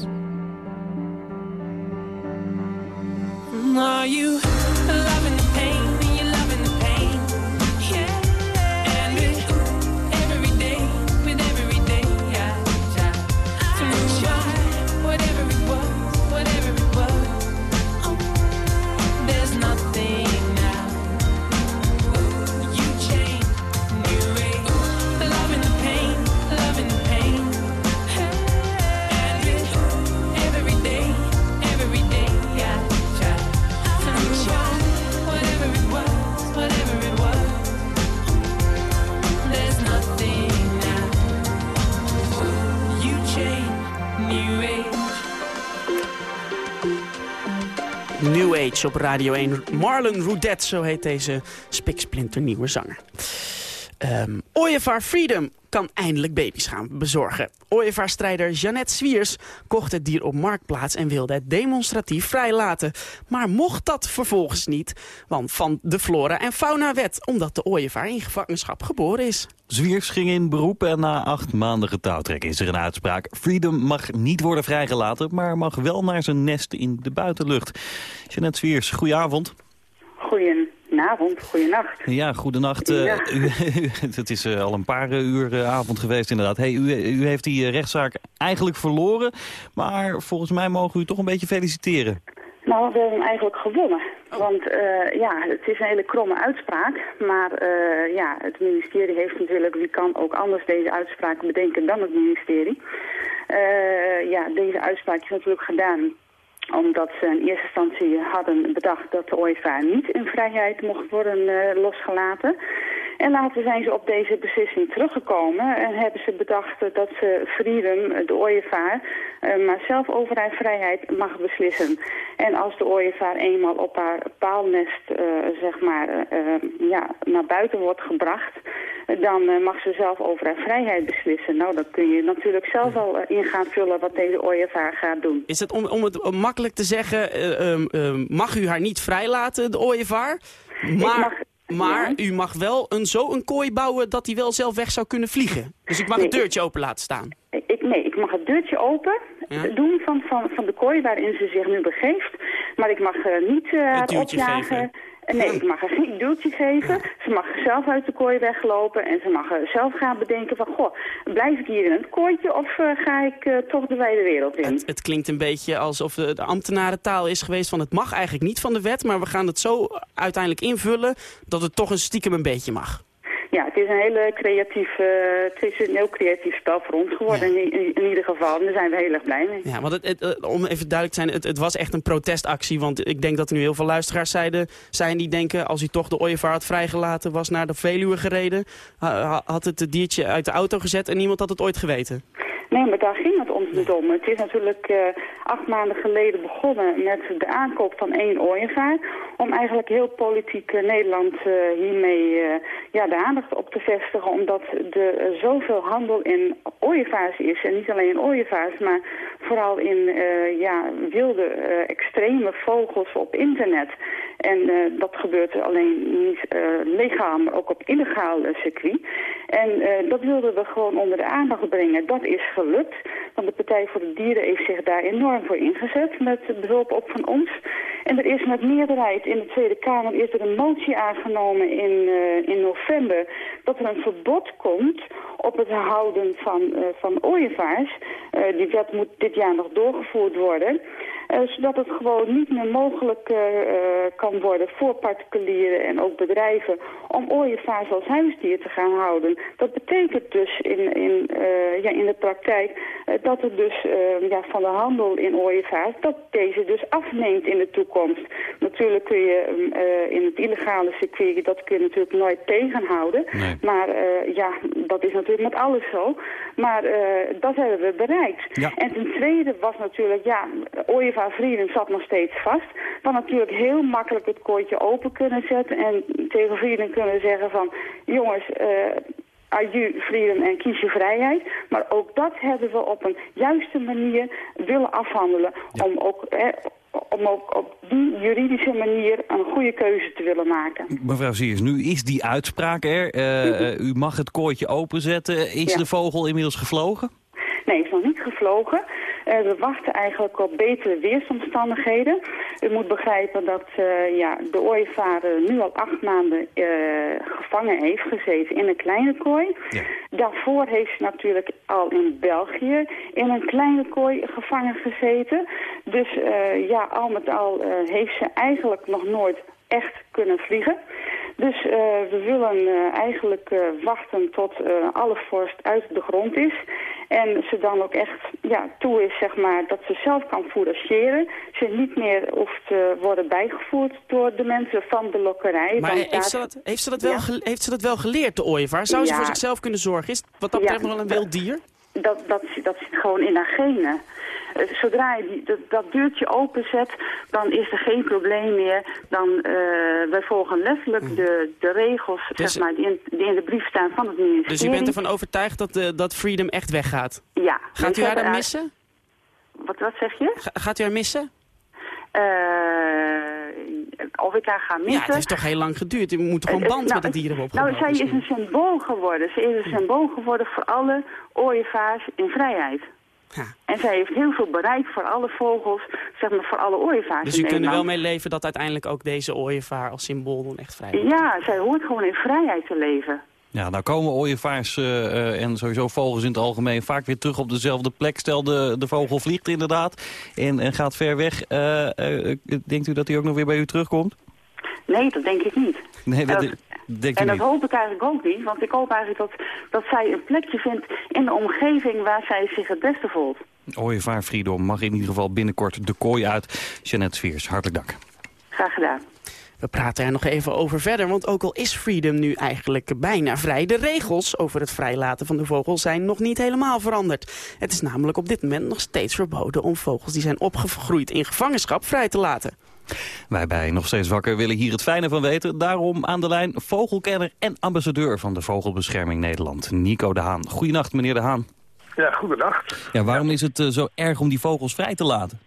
Op Radio 1. Marlon Roudet, zo heet deze spiksplinternieuwe zanger. Ooievaar Freedom kan eindelijk baby's gaan bezorgen. Ooievaarstrijder Jeannette Swiers kocht het dier op Marktplaats... en wilde het demonstratief vrijlaten. Maar mocht dat vervolgens niet, want van de Flora- en Fauna-wet... omdat de ooievaar in gevangenschap geboren is. Zwiers ging in beroep en na acht maanden getouwtrek is er een uitspraak. Freedom mag niet worden vrijgelaten, maar mag wel naar zijn nest in de buitenlucht. Jeannette Zwiers, goedenavond. Goedenavond, goedenacht. Ja, goedenacht. Ja. [laughs] Eh, het is eh, al een paar eh, uur avond geweest inderdaad. Hey, u, u heeft die rechtszaak eigenlijk verloren, maar volgens mij mogen we u toch een beetje feliciteren. Nou, we hebben hem eigenlijk gewonnen. Want eh, ja, het is een hele kromme uitspraak. Maar ja, het ministerie heeft natuurlijk, wie kan ook anders deze uitspraak bedenken dan het ministerie. Ja, deze uitspraak is natuurlijk gedaan omdat ze in eerste instantie hadden bedacht dat de ooievaar niet in vrijheid mocht worden eh, losgelaten. En later zijn ze op deze beslissing teruggekomen en hebben ze bedacht eh, dat ze Freedom, eh, de ooievaar, eh, maar zelf over haar vrijheid mag beslissen. En als de ooievaar eenmaal op haar paalnest, zeg maar, ja, naar buiten wordt gebracht, dan mag ze zelf over haar vrijheid beslissen. Nou, dan kun je natuurlijk zelf al in gaan vullen wat deze ooievaar gaat doen. Is het om, om het makkelijk te zeggen, eh, ehm, ehm, mag u haar niet vrijlaten, de ooievaar? Maar, maar u mag wel een, zo een kooi bouwen dat hij wel zelf weg zou kunnen vliegen. Dus ik mag Nee, het deurtje open laten staan. Ik, nee, ik mag het deurtje open Ja. doen van, van, van de kooi waarin ze zich nu begeeft. Maar ik mag eh, niet duwtje opjagen. geven. Nee, ik mag haar geen duwtje geven. Ze mag zelf uit de kooi weglopen en ze mag zelf gaan bedenken van... Goh, blijf ik hier in het kooitje of eh, ga ik eh, toch de wijde wereld in? Het, het klinkt een beetje alsof de, de ambtenarentaal is geweest van het mag eigenlijk niet van de wet, maar we gaan het zo uiteindelijk invullen dat het toch een stiekem een beetje mag. Ja, het is een hele creatief, eh, het is een heel creatief spel voor ons geworden in, in, in ieder geval. En daar zijn we heel erg blij mee. Ja, want het, het, eh, om even duidelijk te zijn, het, het was echt een protestactie. Want ik denk dat er nu heel veel luisteraars zeiden, zijn die denken... als u toch de ooievaar had vrijgelaten, was naar de Veluwe gereden... ha- ha- had het het diertje uit de auto gezet en niemand had het ooit geweten. Nee, maar daar ging het ons niet om. Het is natuurlijk eh, acht maanden geleden begonnen met de aankoop van één ooievaar. Om eigenlijk heel politiek eh, Nederland eh, hiermee ja, de aandacht op te vestigen. Omdat er zoveel handel in ooievaars is. En niet alleen in ooievaars, maar vooral in ja, wilde, extreme vogels op internet. En eh, dat gebeurt alleen niet eh, legaal, maar ook op illegaal eh, circuit. En dat wilden we gewoon onder de aandacht brengen. Dat is gelukt, want de Partij voor de Dieren heeft zich daar enorm voor ingezet met behulp ook van ons. En er is met meerderheid in de Tweede Kamer is er een motie aangenomen in, in november dat er een verbod komt op het houden van, van ooievaars. Die wet moet dit jaar nog doorgevoerd worden. Eh, zodat het gewoon niet meer mogelijk eh, eh, kan worden voor particulieren en ook bedrijven om ooievaars als huisdier te gaan houden. Dat betekent dus in, in, ja, in de praktijk dat het dus eh, ja, van de handel in ooievaars, dat deze dus afneemt in de toekomst. Natuurlijk kun je mm, eh, in het illegale circuit, dat kun je natuurlijk nooit tegenhouden. Nee. Maar ja, dat is natuurlijk met alles zo. Maar dat hebben we bereikt. Ja. En ten tweede was natuurlijk, ja, ooievaar Vrienden zat nog steeds vast. Dan natuurlijk heel makkelijk het kooitje open kunnen zetten en tegen Vrienden kunnen zeggen van, jongens, eh adieu Freedom en kies je vrijheid. Maar ook dat hebben we op een juiste manier willen afhandelen om ook... Om ook op die juridische manier een goede keuze te willen maken. Mevrouw Siers, nu is die uitspraak er. Eh, eh, u mag het kooitje openzetten. Is Ja. de vogel inmiddels gevlogen? Nee, is nog niet gevlogen. We wachten eigenlijk op betere weersomstandigheden. U moet begrijpen dat eh, ja, de ooievaar nu al acht maanden eh, gevangen heeft gezeten in een kleine kooi. Daarvoor heeft ze natuurlijk al in België in een kleine kooi gevangen gezeten. Dus eh, ja, al met al heeft ze eigenlijk nog nooit echt kunnen vliegen. Dus eh, we willen eh, eigenlijk eh, wachten tot alle vorst uit de grond is. En ze dan ook echt ja, toe is, zeg maar, dat ze zelf kan fourageren. Ze niet meer hoeft te worden bijgevoerd door de mensen van de lokkerij. Maar heeft, daar- ze dat, heeft, ze dat wel Ja. heeft ze dat wel geleerd, de ooievaar? Zou ze Ja. voor zichzelf kunnen zorgen? Is wat dat betreft nog wel een wild dier? dat, dat, dat zit gewoon in haar genen. Eh, zodra je die, dat, dat deurtje openzet, dan is er geen probleem meer. Dan, eh wij volgen letterlijk de, de regels Dus- zeg maar, die, in, die in de brief staan van het ministerie. Dus u bent ervan overtuigd dat, eh, dat Freedom echt weggaat? Ja. Gaat u haar dan missen? Wat, wat zeg je? Ga- gaat u haar missen? Of ik haar ga missen? Ja, het heeft toch heel lang geduurd. U moet toch een Eh, band nou, met het dier hebben opgebouwd? Nou, zij is een symbool geworden. Ze is een symbool geworden voor alle ooievaars in vrijheid. En zij heeft heel veel bereikt voor alle vogels, zeg maar voor alle ooievaars Dus u kunt er wel mee leven dat uiteindelijk ook deze ooievaar als symbool dan echt vrij wordt? Ja, zij hoort gewoon in vrijheid te leven. Ja, nou komen ooievaars eh, eh, en sowieso vogels in het algemeen vaak weer terug op dezelfde plek. Stel, de, de vogel vliegt inderdaad en, en gaat ver weg. Eh, denkt u dat hij ook nog weer bij u terugkomt? Nee, dat denk ik niet. Nee, dat denkt en dat niet. hoop ik eigenlijk ook niet, want ik hoop eigenlijk dat, dat zij een plekje vindt in de omgeving waar zij zich het beste voelt. Ooievaar Freedom mag in ieder geval binnenkort de kooi uit. Jeannette Sweers, hartelijk dank. Graag gedaan. We praten er nog even over verder, want ook al is Freedom nu eigenlijk bijna vrij... de regels over het vrijlaten van de vogel zijn nog niet helemaal veranderd. Het is namelijk op dit moment nog steeds verboden om vogels die zijn opgegroeid in gevangenschap vrij te laten. Wij bij Nog Steeds Wakker willen hier het fijne van weten. Daarom aan de lijn vogelkenner en ambassadeur van de Vogelbescherming Nederland, Nico de Haan. Goedenacht, meneer de Haan. Ja, goedendag. Ja, waarom is het eh, zo erg om die vogels vrij te laten?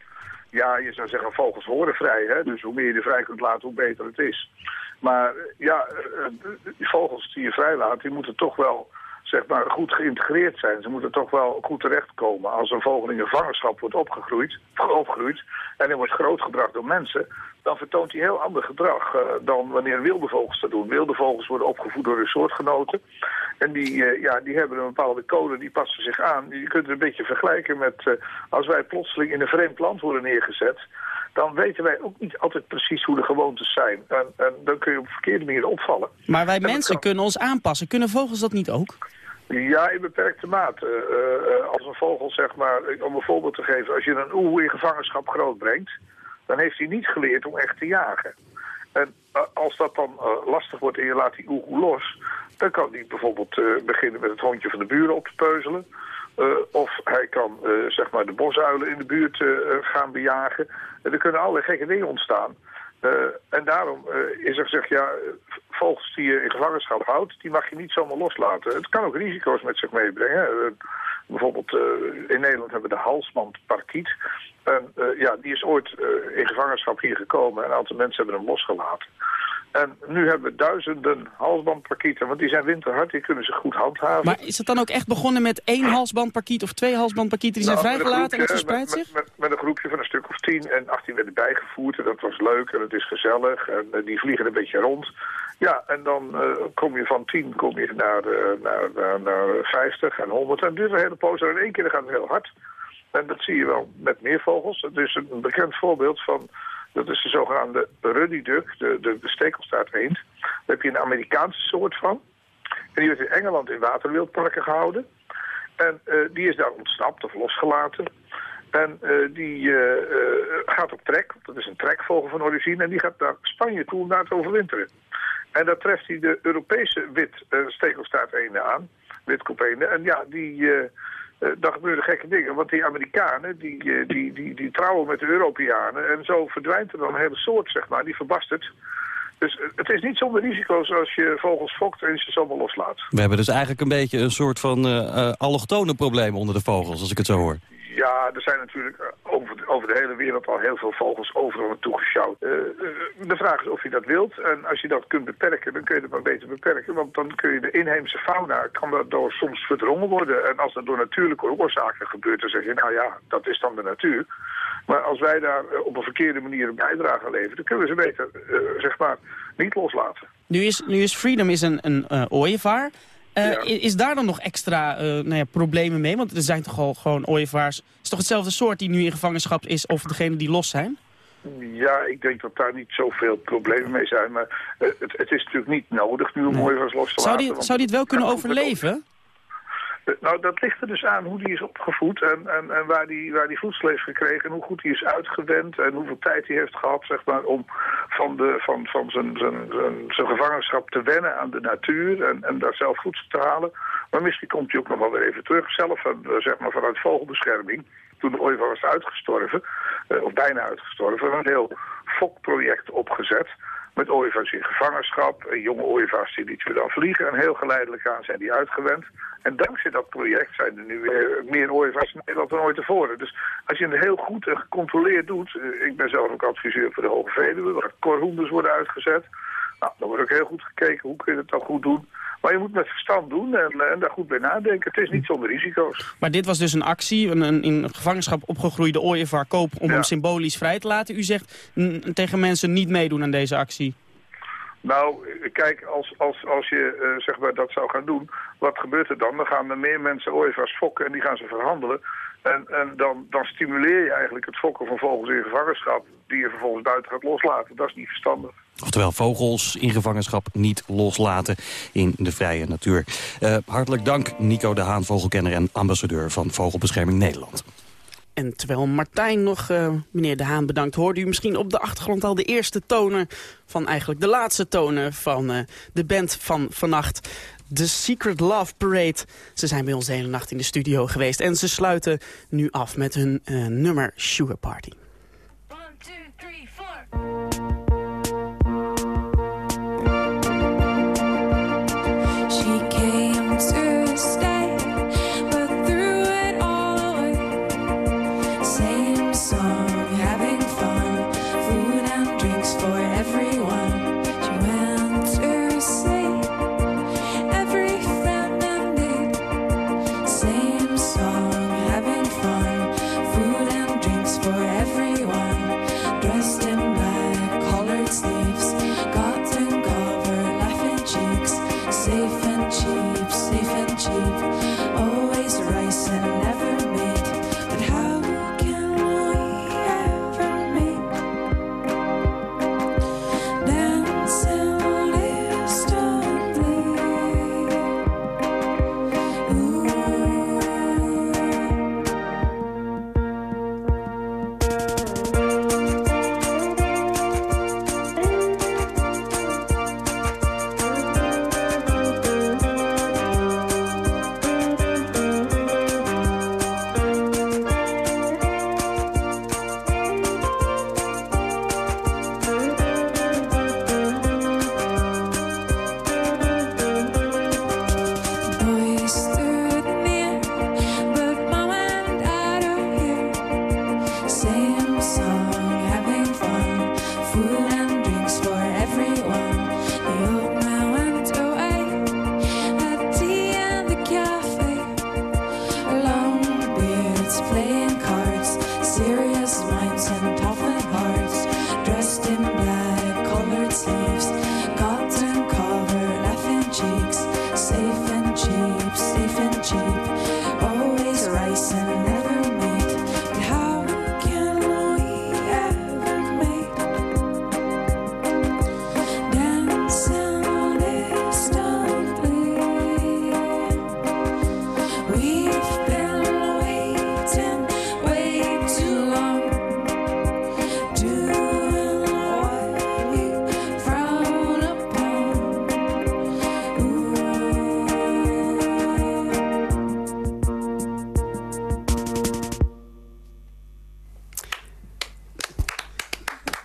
Ja, je zou zeggen, vogels horen vrij. Hè? Dus hoe meer je er vrij kunt laten, hoe beter het is. Maar eh, ja, eh, die vogels die je vrijlaat, die moeten toch wel zeg maar, goed geïntegreerd zijn. Ze moeten toch wel goed terechtkomen. Als een vogel in gevangenschap wordt opgegroeid, opgegroeid en hij wordt grootgebracht door mensen, dan vertoont hij heel ander gedrag eh, dan wanneer wilde vogels dat doen. Wilde vogels worden opgevoed door hun soortgenoten. En die, eh, ja, die hebben een bepaalde code, die passen zich aan. Je kunt het een beetje vergelijken met eh, als wij plotseling in een vreemd land worden neergezet dan weten wij ook niet altijd precies hoe de gewoontes zijn. En, en dan kun je op verkeerde manier opvallen. Maar wij En mensen kan- kunnen ons aanpassen. Kunnen vogels dat niet ook? Ja, in beperkte mate. Eh, eh, als een vogel, zeg maar, om een voorbeeld te geven, als je een oe in gevangenschap grootbrengt, dan heeft hij niet geleerd om echt te jagen. En eh, als dat dan lastig wordt en je laat die oe los, dan kan hij bijvoorbeeld beginnen met het hondje van de buren op te peuzelen. Of hij kan zeg maar de bosuilen in de buurt gaan bejagen. En er kunnen allerlei gekke dingen ontstaan. Eh, en daarom eh, is er gezegd, ja, eh, vogels die je in gevangenschap houdt, die mag je niet zomaar loslaten. Het kan ook risico's met zich meebrengen. Eh, bijvoorbeeld eh, in Nederland hebben we de halsbandparkiet. En eh, ja, die is ooit eh, in gevangenschap hier gekomen en een aantal mensen hebben hem losgelaten. En nu hebben we duizenden halsbandparkieten, want die zijn winterhard, die kunnen ze goed handhaven. Maar is het dan ook echt begonnen met één halsbandparkiet of twee halsbandparkieten die zijn Nou, vrijgelaten en het verspreidt met, zich? Met, met, met een groepje van een stuk of tien en 18 werden bijgevoerd en dat was leuk en het is gezellig en eh, die vliegen een beetje rond. Ja, en dan eh, kom je van 10 kom je naar, eh, naar, naar, naar 50 en 100 en het duurt een hele poos en in één keer gaat het heel hard. En dat zie je wel met meer vogels. Het is een bekend voorbeeld van, dat is de zogenaamde ruddy duck, de, de, de. Daar heb je een Amerikaanse soort van. En die werd in Engeland in waterwildparken gehouden. En eh, die is daar ontsnapt of losgelaten. En eh, die eh, gaat op trek, dat is een trekvogel van origine. En die gaat naar Spanje toe om daar te overwinteren. En daar treft hij de Europese wit uh, stekelstaarteenden aan, witkopeenden. En ja, die, eh daar gebeuren gekke dingen. Want die Amerikanen, die, uh, die, die, die trouwen met de Europeanen. En zo verdwijnt er dan een hele soort, zeg maar, die verbastert. Dus uh, het is niet zonder risico's als je vogels fokt en ze zomaar loslaat. We hebben dus eigenlijk een beetje een soort van uh, allochtone probleem onder de vogels, als ik het zo hoor. Ja, er zijn natuurlijk over de, over de hele wereld al heel veel vogels overal naartoe gesjouwd. Uh, de vraag is of je dat wilt. En als je dat kunt beperken, dan kun je het maar beter beperken. Want dan kun je de inheemse fauna, kan daardoor soms verdrongen worden. En als dat door natuurlijke oorzaken gebeurt, dan zeg je, nou ja, dat is dan de natuur. Maar als wij daar op een verkeerde manier een bijdrage leveren, dan kunnen we ze beter, zeg maar, niet loslaten. Nu is, nu is Freedom is een, een ooievaar. Ja. Is daar dan nog extra uh, nou ja, problemen mee? Want er zijn toch al gewoon ooievaars... Het is toch hetzelfde soort die nu in gevangenschap is... of degene die los zijn? Ja, ik denk dat daar niet zoveel problemen mee zijn. Maar uh, het, het, is natuurlijk niet nodig nu om nee. ooievaars los te zou laten. Die, zou die het wel kunnen overleven? Nou, dat ligt er dus aan hoe die is opgevoed en, en, en waar, die, waar die voedsel heeft gekregen en hoe goed hij is uitgewend en hoeveel tijd hij heeft gehad zeg maar, om van, de, van, van zijn, zijn, zijn, gevangenschap te wennen aan de natuur en, en daar zelf voedsel te halen. Maar misschien komt hij ook nog wel weer even terug zelf, zeg maar vanuit vogelbescherming. toen de ooievaar was uitgestorven, eh, of bijna uitgestorven, een heel fokproject opgezet met ooievaars in gevangenschap. En jonge ooievaars die lieten we dan vliegen. En heel geleidelijk aan zijn die uitgewend. En dankzij dat project zijn er nu weer meer ooievaars in Nederland dan ooit tevoren. Dus als je het heel goed en gecontroleerd doet... eh, ik ben zelf ook adviseur voor de Hoge Veluwe... waar korhoenders worden uitgezet. Nou, dan wordt ook heel goed gekeken hoe kun je het dan goed doen... Maar je moet met verstand doen en, eh, en daar goed bij nadenken. Het is niet zonder risico's. Maar dit was dus een actie, een, een in gevangenschap opgegroeide ooievaar koop... om hem symbolisch vrij te laten. U zegt tegen mensen niet meedoen aan deze actie. Nou, kijk, als, als, als je eh, zeg maar dat zou gaan doen, wat gebeurt er dan? Dan gaan er meer mensen ooievaars fokken en die gaan ze verhandelen. En, en dan, dan stimuleer je eigenlijk het fokken van vogels in gevangenschap... die je vervolgens buiten gaat loslaten. Dat is niet verstandig. Oftewel vogels in gevangenschap niet loslaten in de vrije natuur. Eh, hartelijk dank Nico de Haan, vogelkenner en ambassadeur van Vogelbescherming Nederland. En terwijl Martijn nog eh, meneer De Haan bedankt... hoorde u misschien op de achtergrond al de eerste tonen... van eigenlijk de laatste tonen van eh, de band van vannacht. The Secret Love Parade. Ze zijn bij ons de hele nacht in de studio geweest. En ze sluiten nu af met hun eh, nummer Sugar Party.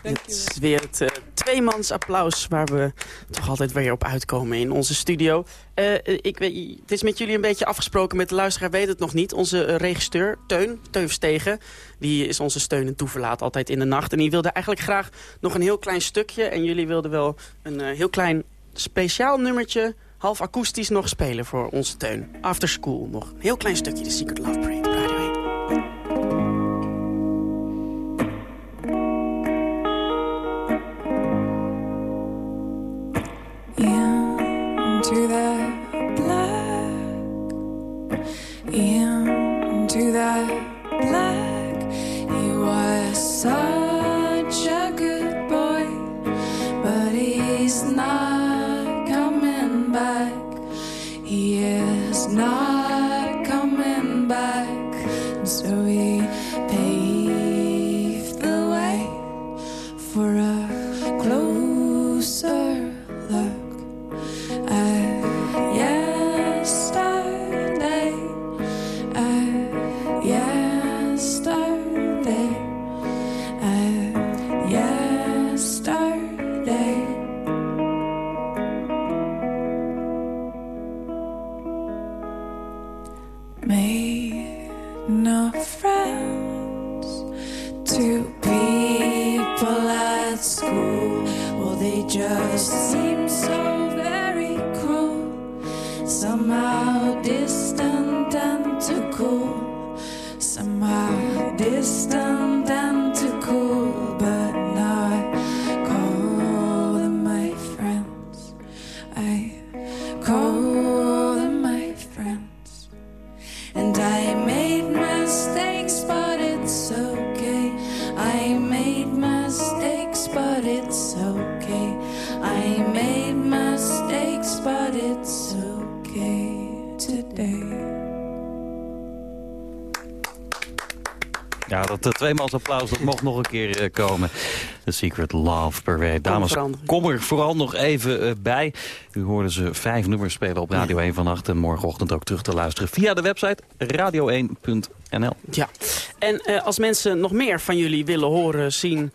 Het is weer het eh, tweemans applaus waar we toch altijd weer op uitkomen in onze studio. Eh, eh, ik weet, het is met jullie een beetje afgesproken, met de luisteraar weet het nog niet. Onze regisseur, Teun, Teun Verstegen, die is onze steun en toeverlaat altijd in de nacht. En die wilde eigenlijk graag nog een heel klein stukje. En jullie wilden wel een heel klein speciaal nummertje, half akoestisch nog spelen voor onze Teun. After School nog. Een heel klein stukje, de Secret Love Parade. I call them my friends. And I made mistakes, but it's okay. I made mistakes, but it's okay. I made mistakes, but it's okay today. Ja, dat uh, tweemans applaus, dat mocht nog een keer uh, komen. The Secret Love Parade. Dames, kom er vooral nog even uh, bij. U hoorde ze vijf nummers spelen op Radio 1 vannacht... en morgenochtend ook terug te luisteren via de website radio1.nl. Ja, en als mensen nog meer van jullie willen horen, zien...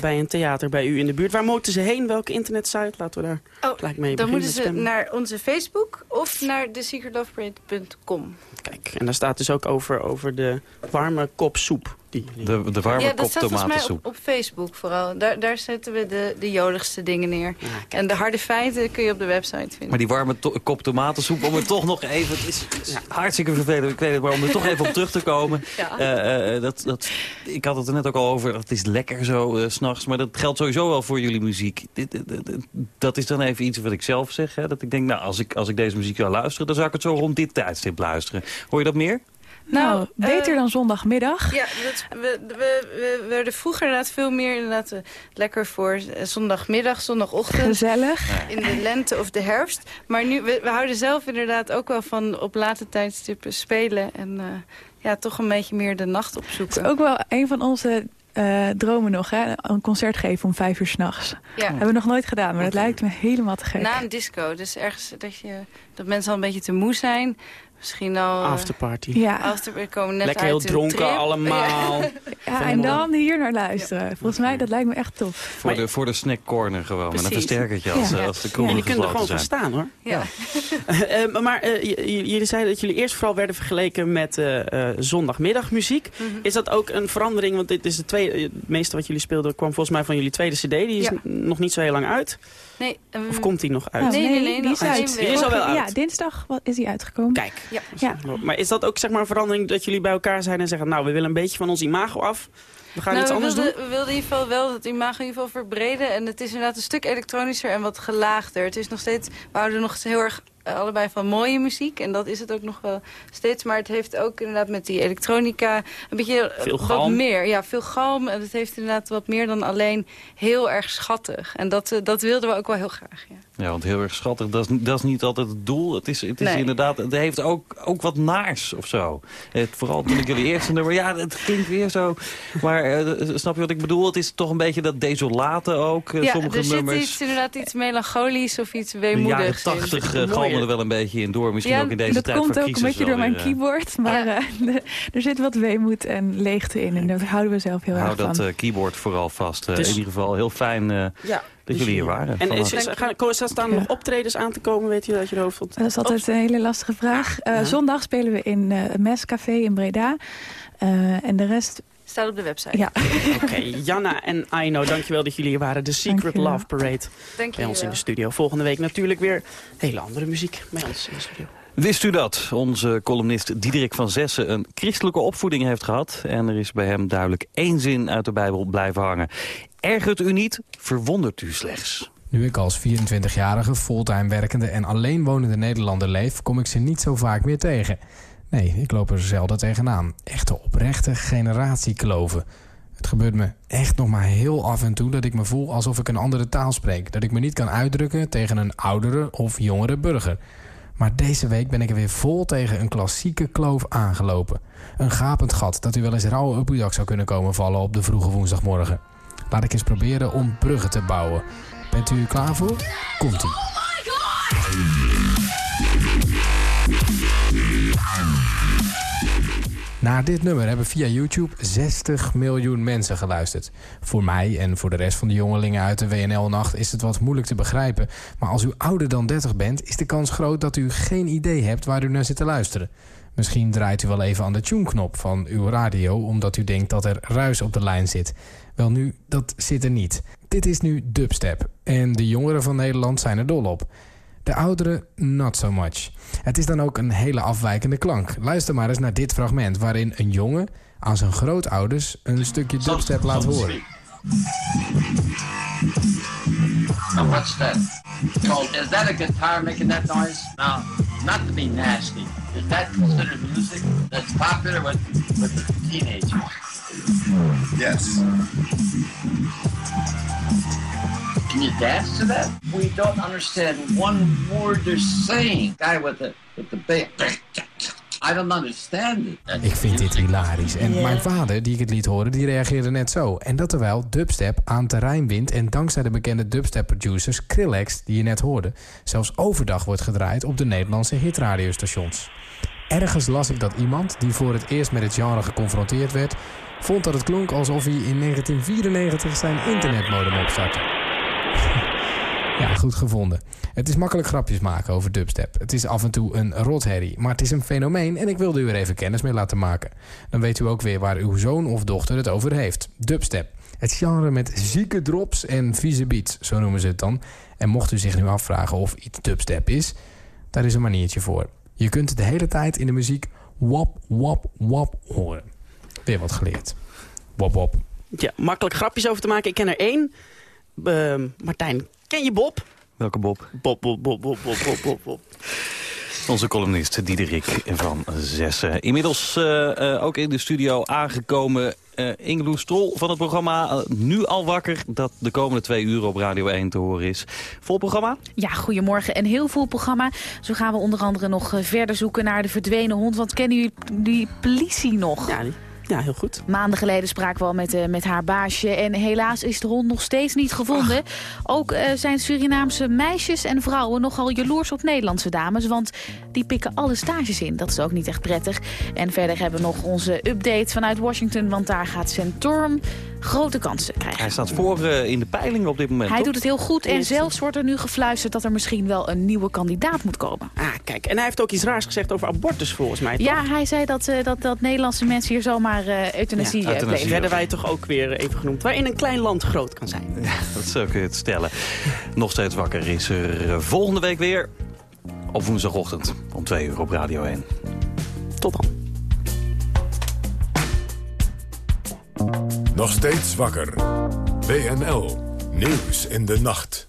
bij een theater bij u in de buurt. Waar moeten ze heen? Welke internetsite? Laten we daar oh, gelijk mee Dan moeten ze naar onze Facebook of naar thesecretloveparade.com. Kijk, en daar staat dus ook over, over de warme kop soep. Die, die... De, de warme ja, kop tomatensoep. op, op Facebook vooral. Daar, daar zetten we de, de joligste dingen neer. en de harde feiten kun je op de website vinden. Maar die warme to kop tomatensoep, om er toch nog even... Het is, hartstikke vervelend, ik weet het, maar om er toch even op terug te komen. [laughs] Ja. Uh, uh, dat, dat, ik had het er net ook al over, het is lekker zo uh, s'nachts. Maar dat geldt sowieso wel voor jullie muziek. Dit, dit, dit, dat is dan even iets wat ik zelf zeg. Hè, dat ik denk, nou, als ik, als ik deze muziek zou luisteren... dan zou ik het zo rond dit tijdstip luisteren. Hoor je dat meer? Nou, Nou, beter eh, dan zondagmiddag. Ja, dat, we, we, we werden vroeger inderdaad veel meer inderdaad, eh, lekker voor eh, zondagmiddag, zondagochtend. Gezellig. In de lente of de herfst. Maar nu, we, we houden zelf inderdaad ook wel van op late tijdstippen spelen. En ja, toch een beetje meer de nacht opzoeken. Het is ook wel een van onze dromen nog, hè? Een concert geven om vijf uur s'nachts. Ja. Hebben we nog nooit gedaan, maar dat lijkt me helemaal te gek. Na een disco. Dus ergens dat, je, dat mensen al een beetje te moe zijn. Misschien al... eh, Afterparty. Ja. After, we komen net Lekker uit heel dronken trip. allemaal. [laughs] Ja, en dan hier naar luisteren. Volgens mij, dat lijkt me echt tof. Voor, de, voor de snack corner gewoon, met een Precies. versterkertje als, Ja. eh, als de En kroegen die kunnen er gewoon van staan, hoor. Ja. [laughs] [laughs] Eh, maar eh, jullie zeiden dat jullie eerst vooral werden vergeleken met eh, eh, zondagmiddagmuziek. Mhm. Is dat ook een verandering? Want dit is de tweede, het meeste wat jullie speelden kwam volgens mij van jullie tweede cd. Die is Ja. nog niet zo heel lang uit. Nee, ehm, Of komt die nog uit? Nou, Nee, nee, nee, die nog is uit. geen Die is al wel uit. Ja, dinsdag wat- is die uitgekomen. Kijk. Ja. Ja. Maar is dat ook zeg maar een verandering dat jullie bij elkaar zijn en zeggen... nou, we willen een beetje van ons imago af. We gaan Nou, iets we anders wilden, doen? We wilden in ieder geval wel het imago in ieder geval verbreden. En het is inderdaad een stuk elektronischer en wat gelaagder. Het is nog steeds, we houden nog heel erg allebei van mooie muziek. En dat is het ook nog wel steeds. Maar het heeft ook inderdaad met die elektronica een beetje eh, Veel wat galm. meer. Ja, veel galm. En het heeft inderdaad wat meer dan alleen heel erg schattig. En dat, eh, dat wilden we ook wel heel graag, ja. Ja, want heel erg schattig, dat is, dat is niet altijd het doel. Het is, het is Nee. inderdaad, het heeft ook, ook wat naars of zo. Het, vooral toen ik jullie eerste nummer, ja, het klinkt weer zo. Maar eh, snap je wat ik bedoel? Het is toch een beetje dat desolate ook, eh, ja, sommige er nummers. zit iets, inderdaad iets melancholisch of iets de jaren weemoedigs in. tachtig uh, galmen er wel een beetje in door. Misschien Ja, ook in deze dat tijd komt van ook een crisis beetje door mijn weer, eh, keyboard. Maar eh, [laughs] er zit wat weemoed en leegte in. En daar houden we zelf heel Hou erg van. dat eh, keyboard vooral vast. Eh, Dus- in ieder geval heel fijn eh, Ja. Dat Dus jullie hier waren. En is, gaan, staan er nog optredens aan te komen, weet je dat je hoofd vond? Dat is altijd een hele lastige vraag. Eh, Ja. Zondag spelen we in eh het Mescafé in Breda. Eh, en de rest... Staat op de website. Ja. [laughs] Oké, Janna en Aino, dankjewel dat jullie hier waren. De Secret Dankjewel. Love Parade Dank bij ons in de studio. Volgende week natuurlijk weer hele andere muziek bij ons in de studio. Wist u dat onze columnist Diederik van Zessen een christelijke opvoeding heeft gehad? En er is bij hem duidelijk één zin uit de Bijbel blijven hangen. Ergert u niet, verwondert u slechts. Nu ik als 24-jarige fulltime werkende en alleen wonende Nederlander leef, kom ik ze niet zo vaak meer tegen. Nee, ik loop er zelden tegenaan. Echte oprechte generatiekloven. Het gebeurt me echt nog maar heel af en toe dat ik me voel alsof ik een andere taal spreek. Dat ik me niet kan uitdrukken tegen een oudere of jongere burger. Maar deze week ben ik er weer vol tegen een klassieke kloof aangelopen. Een gapend gat dat u wel eens rauw op uw dak zou kunnen komen vallen op de vroege woensdagmorgen. Laat ik eens proberen om bruggen te bouwen. Bent u er klaar voor? Komt-ie. Naar dit nummer hebben via YouTube 60 miljoen mensen geluisterd. Voor mij en voor de rest van de jongelingen uit de WNL-nacht is het wat moeilijk te begrijpen. Maar als u ouder dan 30 bent, is de kans groot dat u geen idee hebt waar u naar zit te luisteren. Misschien draait u wel even aan de tune-knop van uw radio... omdat u denkt dat er ruis op de lijn zit. Wel nu, dat zit er niet. Dit is nu dubstep. En de jongeren van Nederland zijn er dol op. De ouderen not so much. Het is dan ook een hele afwijkende klank. Luister maar eens naar dit fragment... waarin een jongen aan zijn grootouders een stukje dubstep laat horen. Now what's that? Called, is that a guitar making that noise? Now, not to be nasty, is that considered music that's popular with, with the teenagers? Yes. Can you dance to that? We don't understand one word they're saying. Guy with the with the. I don't understand it. Ik vind dit hilarisch. En mijn vader, die ik het liet horen, die reageerde net zo. En dat terwijl dubstep aan terrein wint... en dankzij de bekende dubstep-producers Skrillex, die je net hoorde... zelfs overdag wordt gedraaid op de Nederlandse hitradiostations. Ergens las ik dat iemand, die voor het eerst met het genre geconfronteerd werd... vond dat het klonk alsof hij in 1994 zijn internetmodem opstartte. [laughs] Ja, goed gevonden. Het is makkelijk grapjes maken over dubstep. Het is af en toe een rotherrie, maar het is een fenomeen en ik wilde u er even kennis mee laten maken. Dan weet u ook weer waar uw zoon of dochter het over heeft. Dubstep. Het genre met zieke drops en vieze beats, zo noemen ze het dan. En mocht u zich nu afvragen of iets dubstep is, daar is een maniertje voor. Je kunt de hele tijd in de muziek wap, wap, wap horen. Weer wat geleerd. Wap, wap. Ja, makkelijk grapjes over te maken. Ik ken er één. Ehm, Martijn, ken je Bob? Welke Bob? Bob, Bob, Bob, Bob, Bob, Bob, Bob, Bob. Onze columnist Diederik van Zessen. Inmiddels eh, eh, ook in de studio aangekomen eh Ingeloes Strol van het programma Nu al wakker... dat de komende twee uur op Radio 1 te horen is. Vol programma? Ja, goedemorgen. Een heel vol programma. Zo gaan we onder andere nog verder zoeken naar de verdwenen hond. Want kennen jullie die politie nog? Ja, ja heel goed. Maanden geleden spraken we al met, eh, met haar baasje. En helaas is de hond nog steeds niet gevonden. Ook eh, zijn Surinaamse meisjes en vrouwen nogal jaloers op Nederlandse dames. Want die pikken alle stages in. Dat is ook niet echt prettig. En verder hebben we nog onze update vanuit Washington. Want daar gaat Centorm grote kansen krijgen. Hij staat voor eh, in de peilingen op dit moment, Hij toch? doet het heel goed en zelfs wordt er nu gefluisterd dat er misschien wel een nieuwe kandidaat moet komen. Ah, kijk. En hij heeft ook iets raars gezegd over abortus volgens mij, toch? Ja, hij zei dat, eh, dat, dat Nederlandse mensen hier zomaar eh euthanasie Ja, eh, euthanasie werden wij toch ook weer even genoemd. Waarin een klein land groot kan zijn. Dat zou kun je het stellen. Nog steeds wakker is er eh, volgende week weer. Op woensdagochtend om twee uur op Radio 1. Tot dan. Nog steeds wakker. WNL. Nieuws in de nacht.